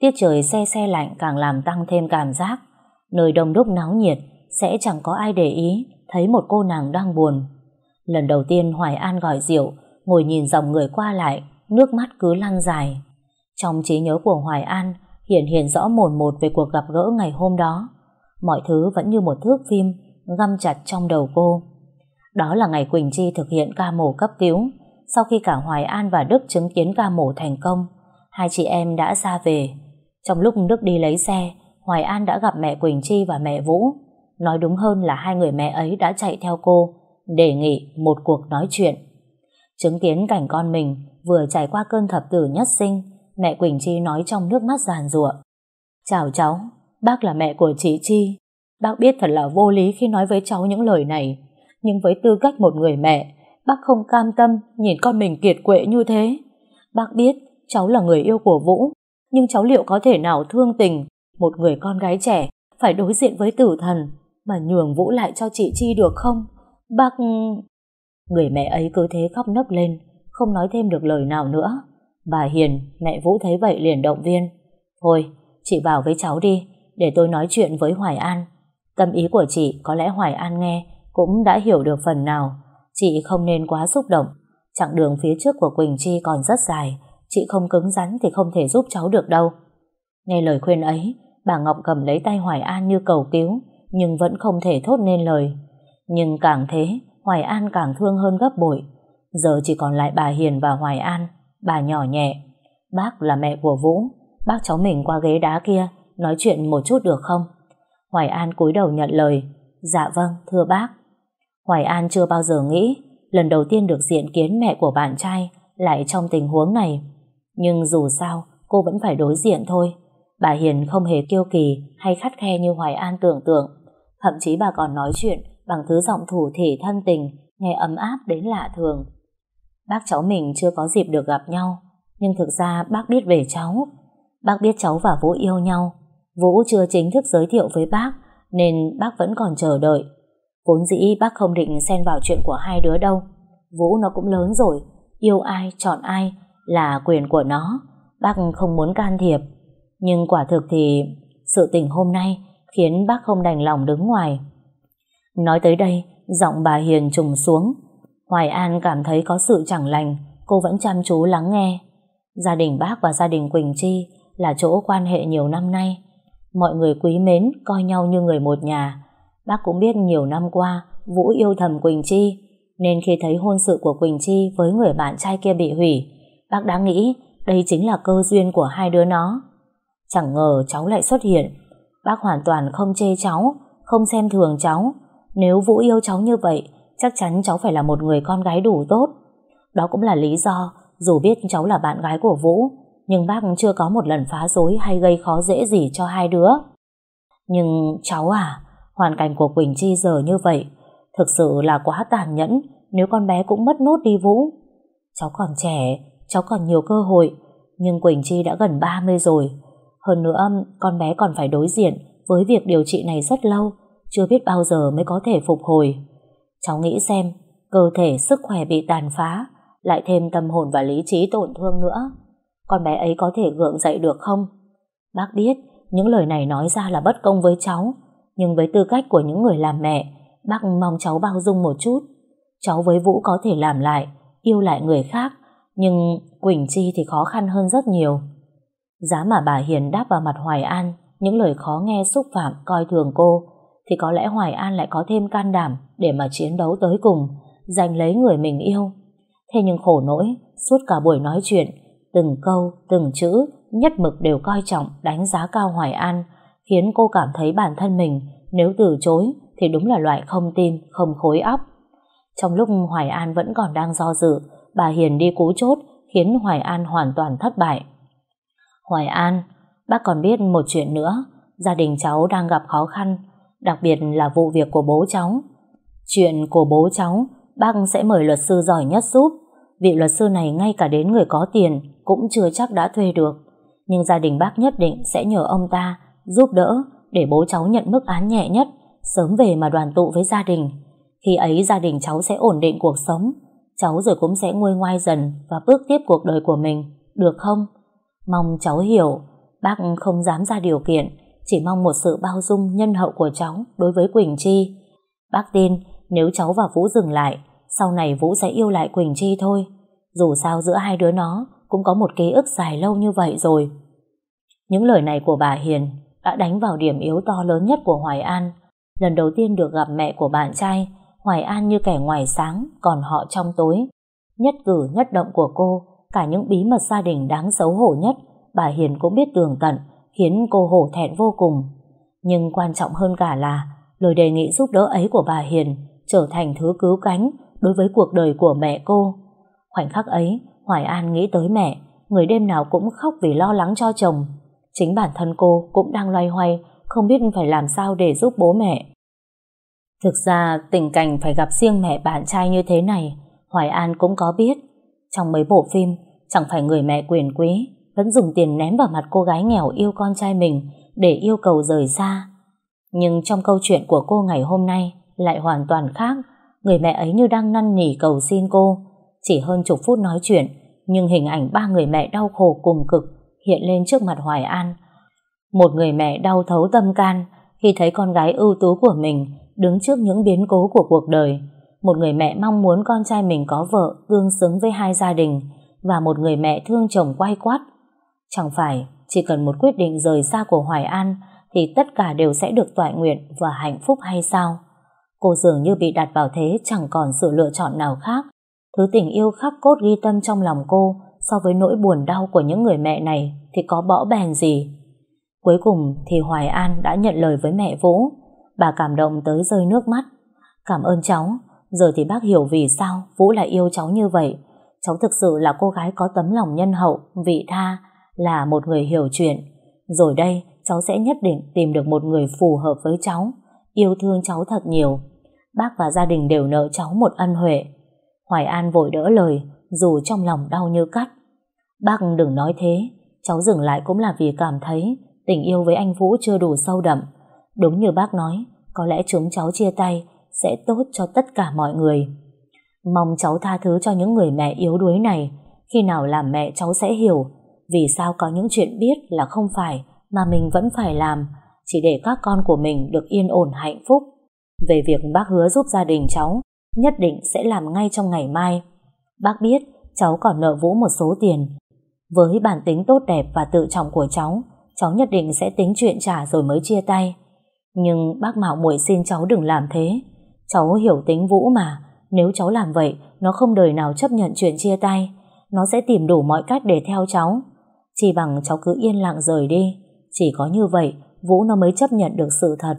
Tiết trời xe xe lạnh càng làm tăng thêm cảm giác. Nơi đông đúc náo nhiệt sẽ chẳng có ai để ý thấy một cô nàng đang buồn. Lần đầu tiên Hoài An gọi diệu ngồi nhìn dòng người qua lại, nước mắt cứ lăn dài. Trong trí nhớ của Hoài An hiện hiện rõ mồn một về cuộc gặp gỡ ngày hôm đó. Mọi thứ vẫn như một thước phim găm chặt trong đầu cô. Đó là ngày Quỳnh Chi thực hiện ca mổ cấp cứu. Sau khi cả Hoài An và Đức chứng kiến ca mổ thành công, hai chị em đã ra về. Trong lúc Đức đi lấy xe, Hoài An đã gặp mẹ Quỳnh Chi và mẹ Vũ. Nói đúng hơn là hai người mẹ ấy đã chạy theo cô, đề nghị một cuộc nói chuyện. Chứng kiến cảnh con mình vừa trải qua cơn thập tử nhất sinh, mẹ Quỳnh Chi nói trong nước mắt giàn rủa Chào cháu, bác là mẹ của chị Chi. Bác biết thật là vô lý khi nói với cháu những lời này, nhưng với tư cách một người mẹ, bác không cam tâm nhìn con mình kiệt quệ như thế. Bác biết cháu là người yêu của Vũ, nhưng cháu liệu có thể nào thương tình một người con gái trẻ phải đối diện với tử thần mà nhường Vũ lại cho chị Chi được không? Bác... Người mẹ ấy cứ thế khóc nấc lên, không nói thêm được lời nào nữa. Bà Hiền, mẹ Vũ thấy vậy liền động viên. Thôi, chị vào với cháu đi, để tôi nói chuyện với Hoài An. Tâm ý của chị có lẽ Hoài An nghe cũng đã hiểu được phần nào. Chị không nên quá xúc động. Chặng đường phía trước của Quỳnh Chi còn rất dài, chị không cứng rắn thì không thể giúp cháu được đâu. Nghe lời khuyên ấy, bà Ngọc cầm lấy tay Hoài An như cầu cứu, nhưng vẫn không thể thốt nên lời. Nhưng càng thế, Hoài An càng thương hơn gấp bội. Giờ chỉ còn lại bà Hiền và Hoài An, bà nhỏ nhẹ. Bác là mẹ của Vũ, bác cháu mình qua ghế đá kia, nói chuyện một chút được không? Hoài An cúi đầu nhận lời. Dạ vâng, thưa bác. Hoài An chưa bao giờ nghĩ lần đầu tiên được diện kiến mẹ của bạn trai lại trong tình huống này. Nhưng dù sao, cô vẫn phải đối diện thôi. Bà Hiền không hề kiêu kỳ hay khắt khe như Hoài An tưởng tượng. Thậm chí bà còn nói chuyện bằng thứ giọng thủ thể thân tình, nghe ấm áp đến lạ thường. Bác cháu mình chưa có dịp được gặp nhau, nhưng thực ra bác biết về cháu. Bác biết cháu và Vũ yêu nhau. Vũ chưa chính thức giới thiệu với bác, nên bác vẫn còn chờ đợi. Vốn dĩ bác không định xen vào chuyện của hai đứa đâu. Vũ nó cũng lớn rồi, yêu ai, chọn ai là quyền của nó. Bác không muốn can thiệp. Nhưng quả thực thì sự tình hôm nay khiến bác không đành lòng đứng ngoài. Nói tới đây, giọng bà Hiền trùng xuống. Hoài An cảm thấy có sự chẳng lành, cô vẫn chăm chú lắng nghe. Gia đình bác và gia đình Quỳnh Chi là chỗ quan hệ nhiều năm nay. Mọi người quý mến, coi nhau như người một nhà. Bác cũng biết nhiều năm qua, Vũ yêu thầm Quỳnh Chi, nên khi thấy hôn sự của Quỳnh Chi với người bạn trai kia bị hủy, bác đã nghĩ đây chính là cơ duyên của hai đứa nó. Chẳng ngờ cháu lại xuất hiện. Bác hoàn toàn không chê cháu, không xem thường cháu. Nếu Vũ yêu cháu như vậy, chắc chắn cháu phải là một người con gái đủ tốt. Đó cũng là lý do, dù biết cháu là bạn gái của Vũ, nhưng bác chưa có một lần phá rối hay gây khó dễ gì cho hai đứa. Nhưng cháu à, hoàn cảnh của Quỳnh Chi giờ như vậy, thực sự là quá tàn nhẫn nếu con bé cũng mất nốt đi Vũ. Cháu còn trẻ, cháu còn nhiều cơ hội, nhưng Quỳnh Chi đã gần 30 rồi. Hơn nữa, con bé còn phải đối diện với việc điều trị này rất lâu, chưa biết bao giờ mới có thể phục hồi. Cháu nghĩ xem, cơ thể sức khỏe bị tàn phá, lại thêm tâm hồn và lý trí tổn thương nữa. Con bé ấy có thể gượng dậy được không? Bác biết, những lời này nói ra là bất công với cháu, nhưng với tư cách của những người làm mẹ, bác mong cháu bao dung một chút. Cháu với Vũ có thể làm lại, yêu lại người khác, nhưng Quỳnh Chi thì khó khăn hơn rất nhiều. Giá mà bà Hiền đáp vào mặt Hoài An những lời khó nghe xúc phạm coi thường cô, thì có lẽ Hoài An lại có thêm can đảm để mà chiến đấu tới cùng, giành lấy người mình yêu. Thế nhưng khổ nỗi, suốt cả buổi nói chuyện, từng câu, từng chữ, nhất mực đều coi trọng, đánh giá cao Hoài An, khiến cô cảm thấy bản thân mình nếu từ chối thì đúng là loại không tim, không khối óc. Trong lúc Hoài An vẫn còn đang do dự, bà Hiền đi cú chốt khiến Hoài An hoàn toàn thất bại. Hoài An, bác còn biết một chuyện nữa, gia đình cháu đang gặp khó khăn, đặc biệt là vụ việc của bố cháu. Chuyện của bố cháu, bác sẽ mời luật sư giỏi nhất giúp. Vị luật sư này ngay cả đến người có tiền cũng chưa chắc đã thuê được. Nhưng gia đình bác nhất định sẽ nhờ ông ta giúp đỡ để bố cháu nhận mức án nhẹ nhất, sớm về mà đoàn tụ với gia đình. Khi ấy gia đình cháu sẽ ổn định cuộc sống, cháu rồi cũng sẽ nguôi ngoai dần và bước tiếp cuộc đời của mình, được không? Mong cháu hiểu, bác không dám ra điều kiện, chỉ mong một sự bao dung nhân hậu của cháu đối với Quỳnh Chi. Bác tin nếu cháu và Vũ dừng lại, sau này Vũ sẽ yêu lại Quỳnh Chi thôi. Dù sao giữa hai đứa nó cũng có một ký ức dài lâu như vậy rồi. Những lời này của bà Hiền đã đánh vào điểm yếu to lớn nhất của Hoài An. Lần đầu tiên được gặp mẹ của bạn trai, Hoài An như kẻ ngoài sáng, còn họ trong tối. Nhất cử nhất động của cô, cả những bí mật gia đình đáng xấu hổ nhất, bà Hiền cũng biết tường tận, khiến cô hổ thẹn vô cùng. Nhưng quan trọng hơn cả là, lời đề nghị giúp đỡ ấy của bà Hiền trở thành thứ cứu cánh đối với cuộc đời của mẹ cô. Khoảnh khắc ấy, Hoài An nghĩ tới mẹ, người đêm nào cũng khóc vì lo lắng cho chồng. Chính bản thân cô cũng đang loay hoay, không biết phải làm sao để giúp bố mẹ. Thực ra tình cảnh phải gặp riêng mẹ bạn trai như thế này, Hoài An cũng có biết. Trong mấy bộ phim, chẳng phải người mẹ quyền quý vẫn dùng tiền ném vào mặt cô gái nghèo yêu con trai mình để yêu cầu rời xa. Nhưng trong câu chuyện của cô ngày hôm nay lại hoàn toàn khác. Người mẹ ấy như đang năn nỉ cầu xin cô. Chỉ hơn chục phút nói chuyện, nhưng hình ảnh ba người mẹ đau khổ cùng cực hiện lên trước mặt Hoài An. Một người mẹ đau thấu tâm can khi thấy con gái ưu tú của mình đứng trước những biến cố của cuộc đời. Một người mẹ mong muốn con trai mình có vợ tương xứng với hai gia đình và một người mẹ thương chồng quay quát. Chẳng phải chỉ cần một quyết định rời xa của Hoài An thì tất cả đều sẽ được toại nguyện và hạnh phúc hay sao? Cô dường như bị đặt vào thế chẳng còn sự lựa chọn nào khác. Thứ tình yêu khắc cốt ghi tâm trong lòng cô so với nỗi buồn đau của những người mẹ này thì có bỏ bèn gì. Cuối cùng thì Hoài An đã nhận lời với mẹ Vũ. Bà cảm động tới rơi nước mắt. Cảm ơn cháu, giờ thì bác hiểu vì sao Vũ lại yêu cháu như vậy. Cháu thực sự là cô gái có tấm lòng nhân hậu, vị tha, là một người hiểu chuyện. Rồi đây, cháu sẽ nhất định tìm được một người phù hợp với cháu, yêu thương cháu thật nhiều. Bác và gia đình đều nợ cháu một ân huệ. Hoài An vội đỡ lời, dù trong lòng đau như cắt. Bác đừng nói thế, cháu dừng lại cũng là vì cảm thấy tình yêu với anh Vũ chưa đủ sâu đậm. Đúng như bác nói, có lẽ chúng cháu chia tay sẽ tốt cho tất cả mọi người. Mong cháu tha thứ cho những người mẹ yếu đuối này, khi nào làm mẹ cháu sẽ hiểu vì sao có những chuyện biết là không phải mà mình vẫn phải làm, chỉ để các con của mình được yên ổn hạnh phúc. Về việc bác hứa giúp gia đình cháu, nhất định sẽ làm ngay trong ngày mai. Bác biết cháu còn nợ Vũ một số tiền. Với bản tính tốt đẹp và tự trọng của cháu, cháu nhất định sẽ tính chuyện trả rồi mới chia tay. Nhưng bác Mạo muội xin cháu đừng làm thế. Cháu hiểu tính Vũ mà, nếu cháu làm vậy, nó không đời nào chấp nhận chuyện chia tay. Nó sẽ tìm đủ mọi cách để theo cháu. Chỉ bằng cháu cứ yên lặng rời đi. Chỉ có như vậy, Vũ nó mới chấp nhận được sự thật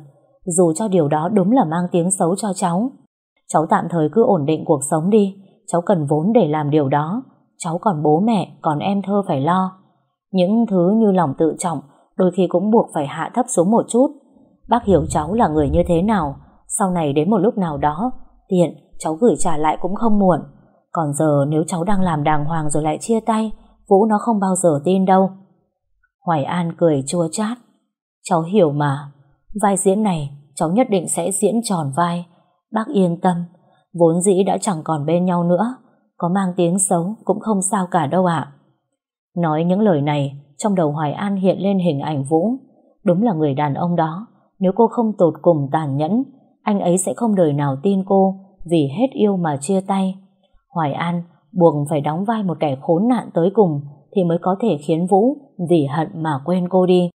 dù cho điều đó đúng là mang tiếng xấu cho cháu. Cháu tạm thời cứ ổn định cuộc sống đi, cháu cần vốn để làm điều đó. Cháu còn bố mẹ, còn em thơ phải lo. Những thứ như lòng tự trọng đôi khi cũng buộc phải hạ thấp xuống một chút. Bác hiểu cháu là người như thế nào, sau này đến một lúc nào đó, tiện, cháu gửi trả lại cũng không muộn. Còn giờ nếu cháu đang làm đàng hoàng rồi lại chia tay, Vũ nó không bao giờ tin đâu. Hoài An cười chua chát. Cháu hiểu mà, vai diễn này cháu nhất định sẽ diễn tròn vai. Bác yên tâm, vốn dĩ đã chẳng còn bên nhau nữa, có mang tiếng xấu cũng không sao cả đâu ạ. Nói những lời này, trong đầu Hoài An hiện lên hình ảnh Vũ. Đúng là người đàn ông đó, nếu cô không tột cùng tàn nhẫn, anh ấy sẽ không đời nào tin cô vì hết yêu mà chia tay. Hoài An buộc phải đóng vai một kẻ khốn nạn tới cùng thì mới có thể khiến Vũ vì hận mà quên cô đi.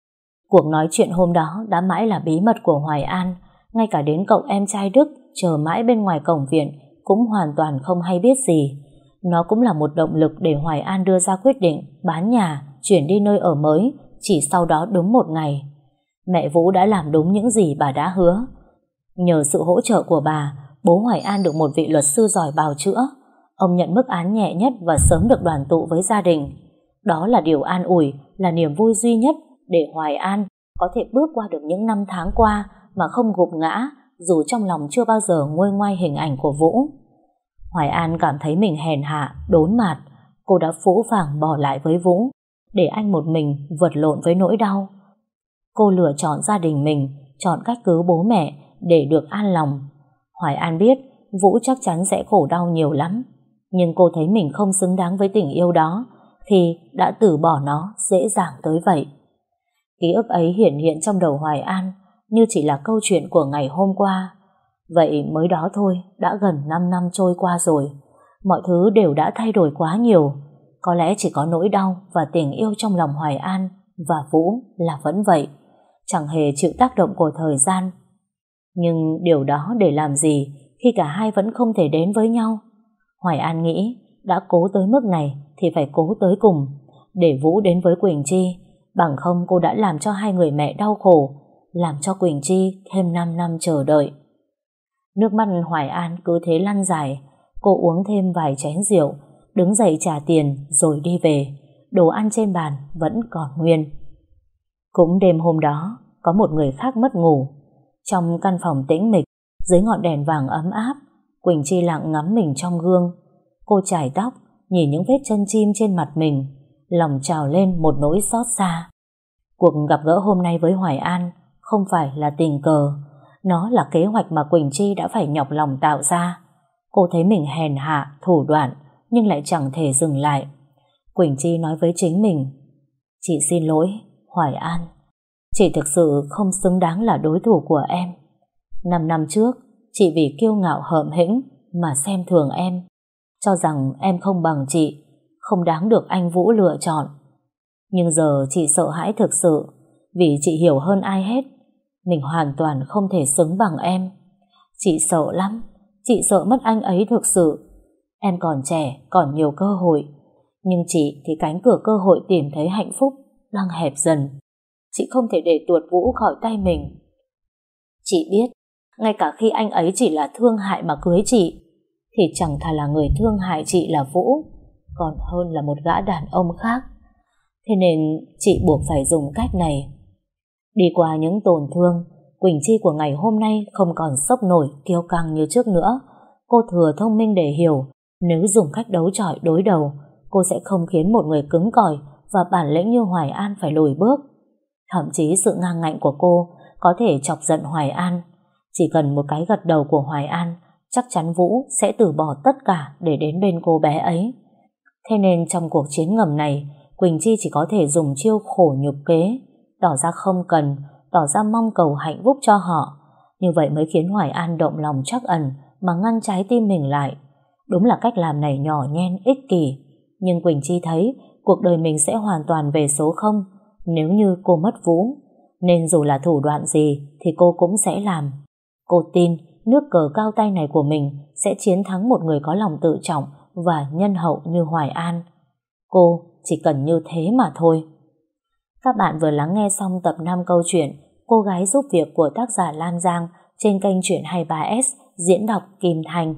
Cuộc nói chuyện hôm đó đã mãi là bí mật của Hoài An, ngay cả đến cậu em trai Đức chờ mãi bên ngoài cổng viện cũng hoàn toàn không hay biết gì. Nó cũng là một động lực để Hoài An đưa ra quyết định bán nhà, chuyển đi nơi ở mới chỉ sau đó đúng một ngày. Mẹ Vũ đã làm đúng những gì bà đã hứa. Nhờ sự hỗ trợ của bà, bố Hoài An được một vị luật sư giỏi bào chữa. Ông nhận mức án nhẹ nhất và sớm được đoàn tụ với gia đình. Đó là điều an ủi, là niềm vui duy nhất để Hoài An có thể bước qua được những năm tháng qua mà không gục ngã dù trong lòng chưa bao giờ nguôi ngoai hình ảnh của Vũ. Hoài An cảm thấy mình hèn hạ, đốn mạt. Cô đã phũ phàng bỏ lại với Vũ để anh một mình vật lộn với nỗi đau. Cô lựa chọn gia đình mình, chọn cách cứu bố mẹ để được an lòng. Hoài An biết Vũ chắc chắn sẽ khổ đau nhiều lắm. Nhưng cô thấy mình không xứng đáng với tình yêu đó thì đã từ bỏ nó dễ dàng tới vậy. Ký ức ấy hiện hiện trong đầu Hoài An như chỉ là câu chuyện của ngày hôm qua. Vậy mới đó thôi, đã gần 5 năm trôi qua rồi. Mọi thứ đều đã thay đổi quá nhiều. Có lẽ chỉ có nỗi đau và tình yêu trong lòng Hoài An và Vũ là vẫn vậy. Chẳng hề chịu tác động của thời gian. Nhưng điều đó để làm gì khi cả hai vẫn không thể đến với nhau? Hoài An nghĩ, đã cố tới mức này thì phải cố tới cùng để Vũ đến với Quỳnh Chi, bằng không cô đã làm cho hai người mẹ đau khổ, làm cho Quỳnh Chi thêm 5 năm chờ đợi. Nước mắt Hoài An cứ thế lăn dài, cô uống thêm vài chén rượu, đứng dậy trả tiền rồi đi về đồ ăn trên bàn vẫn còn nguyên. Cũng đêm hôm đó, có một người khác mất ngủ trong căn phòng tĩnh mịch, dưới ngọn đèn vàng ấm áp Quỳnh Chi lặng ngắm mình trong gương cô chải tóc nhìn những vết chân chim trên mặt mình lòng trào lên một nỗi xót xa. Cuộc gặp gỡ hôm nay với Hoài An không phải là tình cờ, nó là kế hoạch mà Quỳnh Chi đã phải nhọc lòng tạo ra. Cô thấy mình hèn hạ, thủ đoạn, nhưng lại chẳng thể dừng lại. Quỳnh Chi nói với chính mình, Chị xin lỗi, Hoài An. Chị thực sự không xứng đáng là đối thủ của em. Năm năm trước, chị vì kiêu ngạo hợm hĩnh mà xem thường em, cho rằng em không bằng chị không đáng được anh Vũ lựa chọn. Nhưng giờ chị sợ hãi thực sự vì chị hiểu hơn ai hết mình hoàn toàn không thể xứng bằng em. Chị sợ lắm, chị sợ mất anh ấy thực sự. Em còn trẻ, còn nhiều cơ hội. Nhưng chị thì cánh cửa cơ hội tìm thấy hạnh phúc đang hẹp dần. Chị không thể để tuột Vũ khỏi tay mình. Chị biết, ngay cả khi anh ấy chỉ là thương hại mà cưới chị, thì chẳng thà là người thương hại chị là Vũ còn hơn là một gã đàn ông khác. Thế nên chị buộc phải dùng cách này. Đi qua những tổn thương, Quỳnh Chi của ngày hôm nay không còn sốc nổi, kiêu căng như trước nữa. Cô thừa thông minh để hiểu, nếu dùng cách đấu trọi đối đầu, cô sẽ không khiến một người cứng cỏi và bản lĩnh như Hoài An phải lùi bước. Thậm chí sự ngang ngạnh của cô có thể chọc giận Hoài An. Chỉ cần một cái gật đầu của Hoài An, chắc chắn Vũ sẽ từ bỏ tất cả để đến bên cô bé ấy. Thế nên trong cuộc chiến ngầm này, Quỳnh Chi chỉ có thể dùng chiêu khổ nhục kế, tỏ ra không cần, tỏ ra mong cầu hạnh phúc cho họ. Như vậy mới khiến Hoài An động lòng chắc ẩn mà ngăn trái tim mình lại. Đúng là cách làm này nhỏ nhen, ích kỷ. Nhưng Quỳnh Chi thấy cuộc đời mình sẽ hoàn toàn về số không nếu như cô mất Vũ. Nên dù là thủ đoạn gì thì cô cũng sẽ làm. Cô tin nước cờ cao tay này của mình sẽ chiến thắng một người có lòng tự trọng và nhân hậu như Hoài An. Cô chỉ cần như thế mà thôi. Các bạn vừa lắng nghe xong tập 5 câu chuyện Cô gái giúp việc của tác giả Lan Giang trên kênh Chuyện 23S diễn đọc Kim Thành.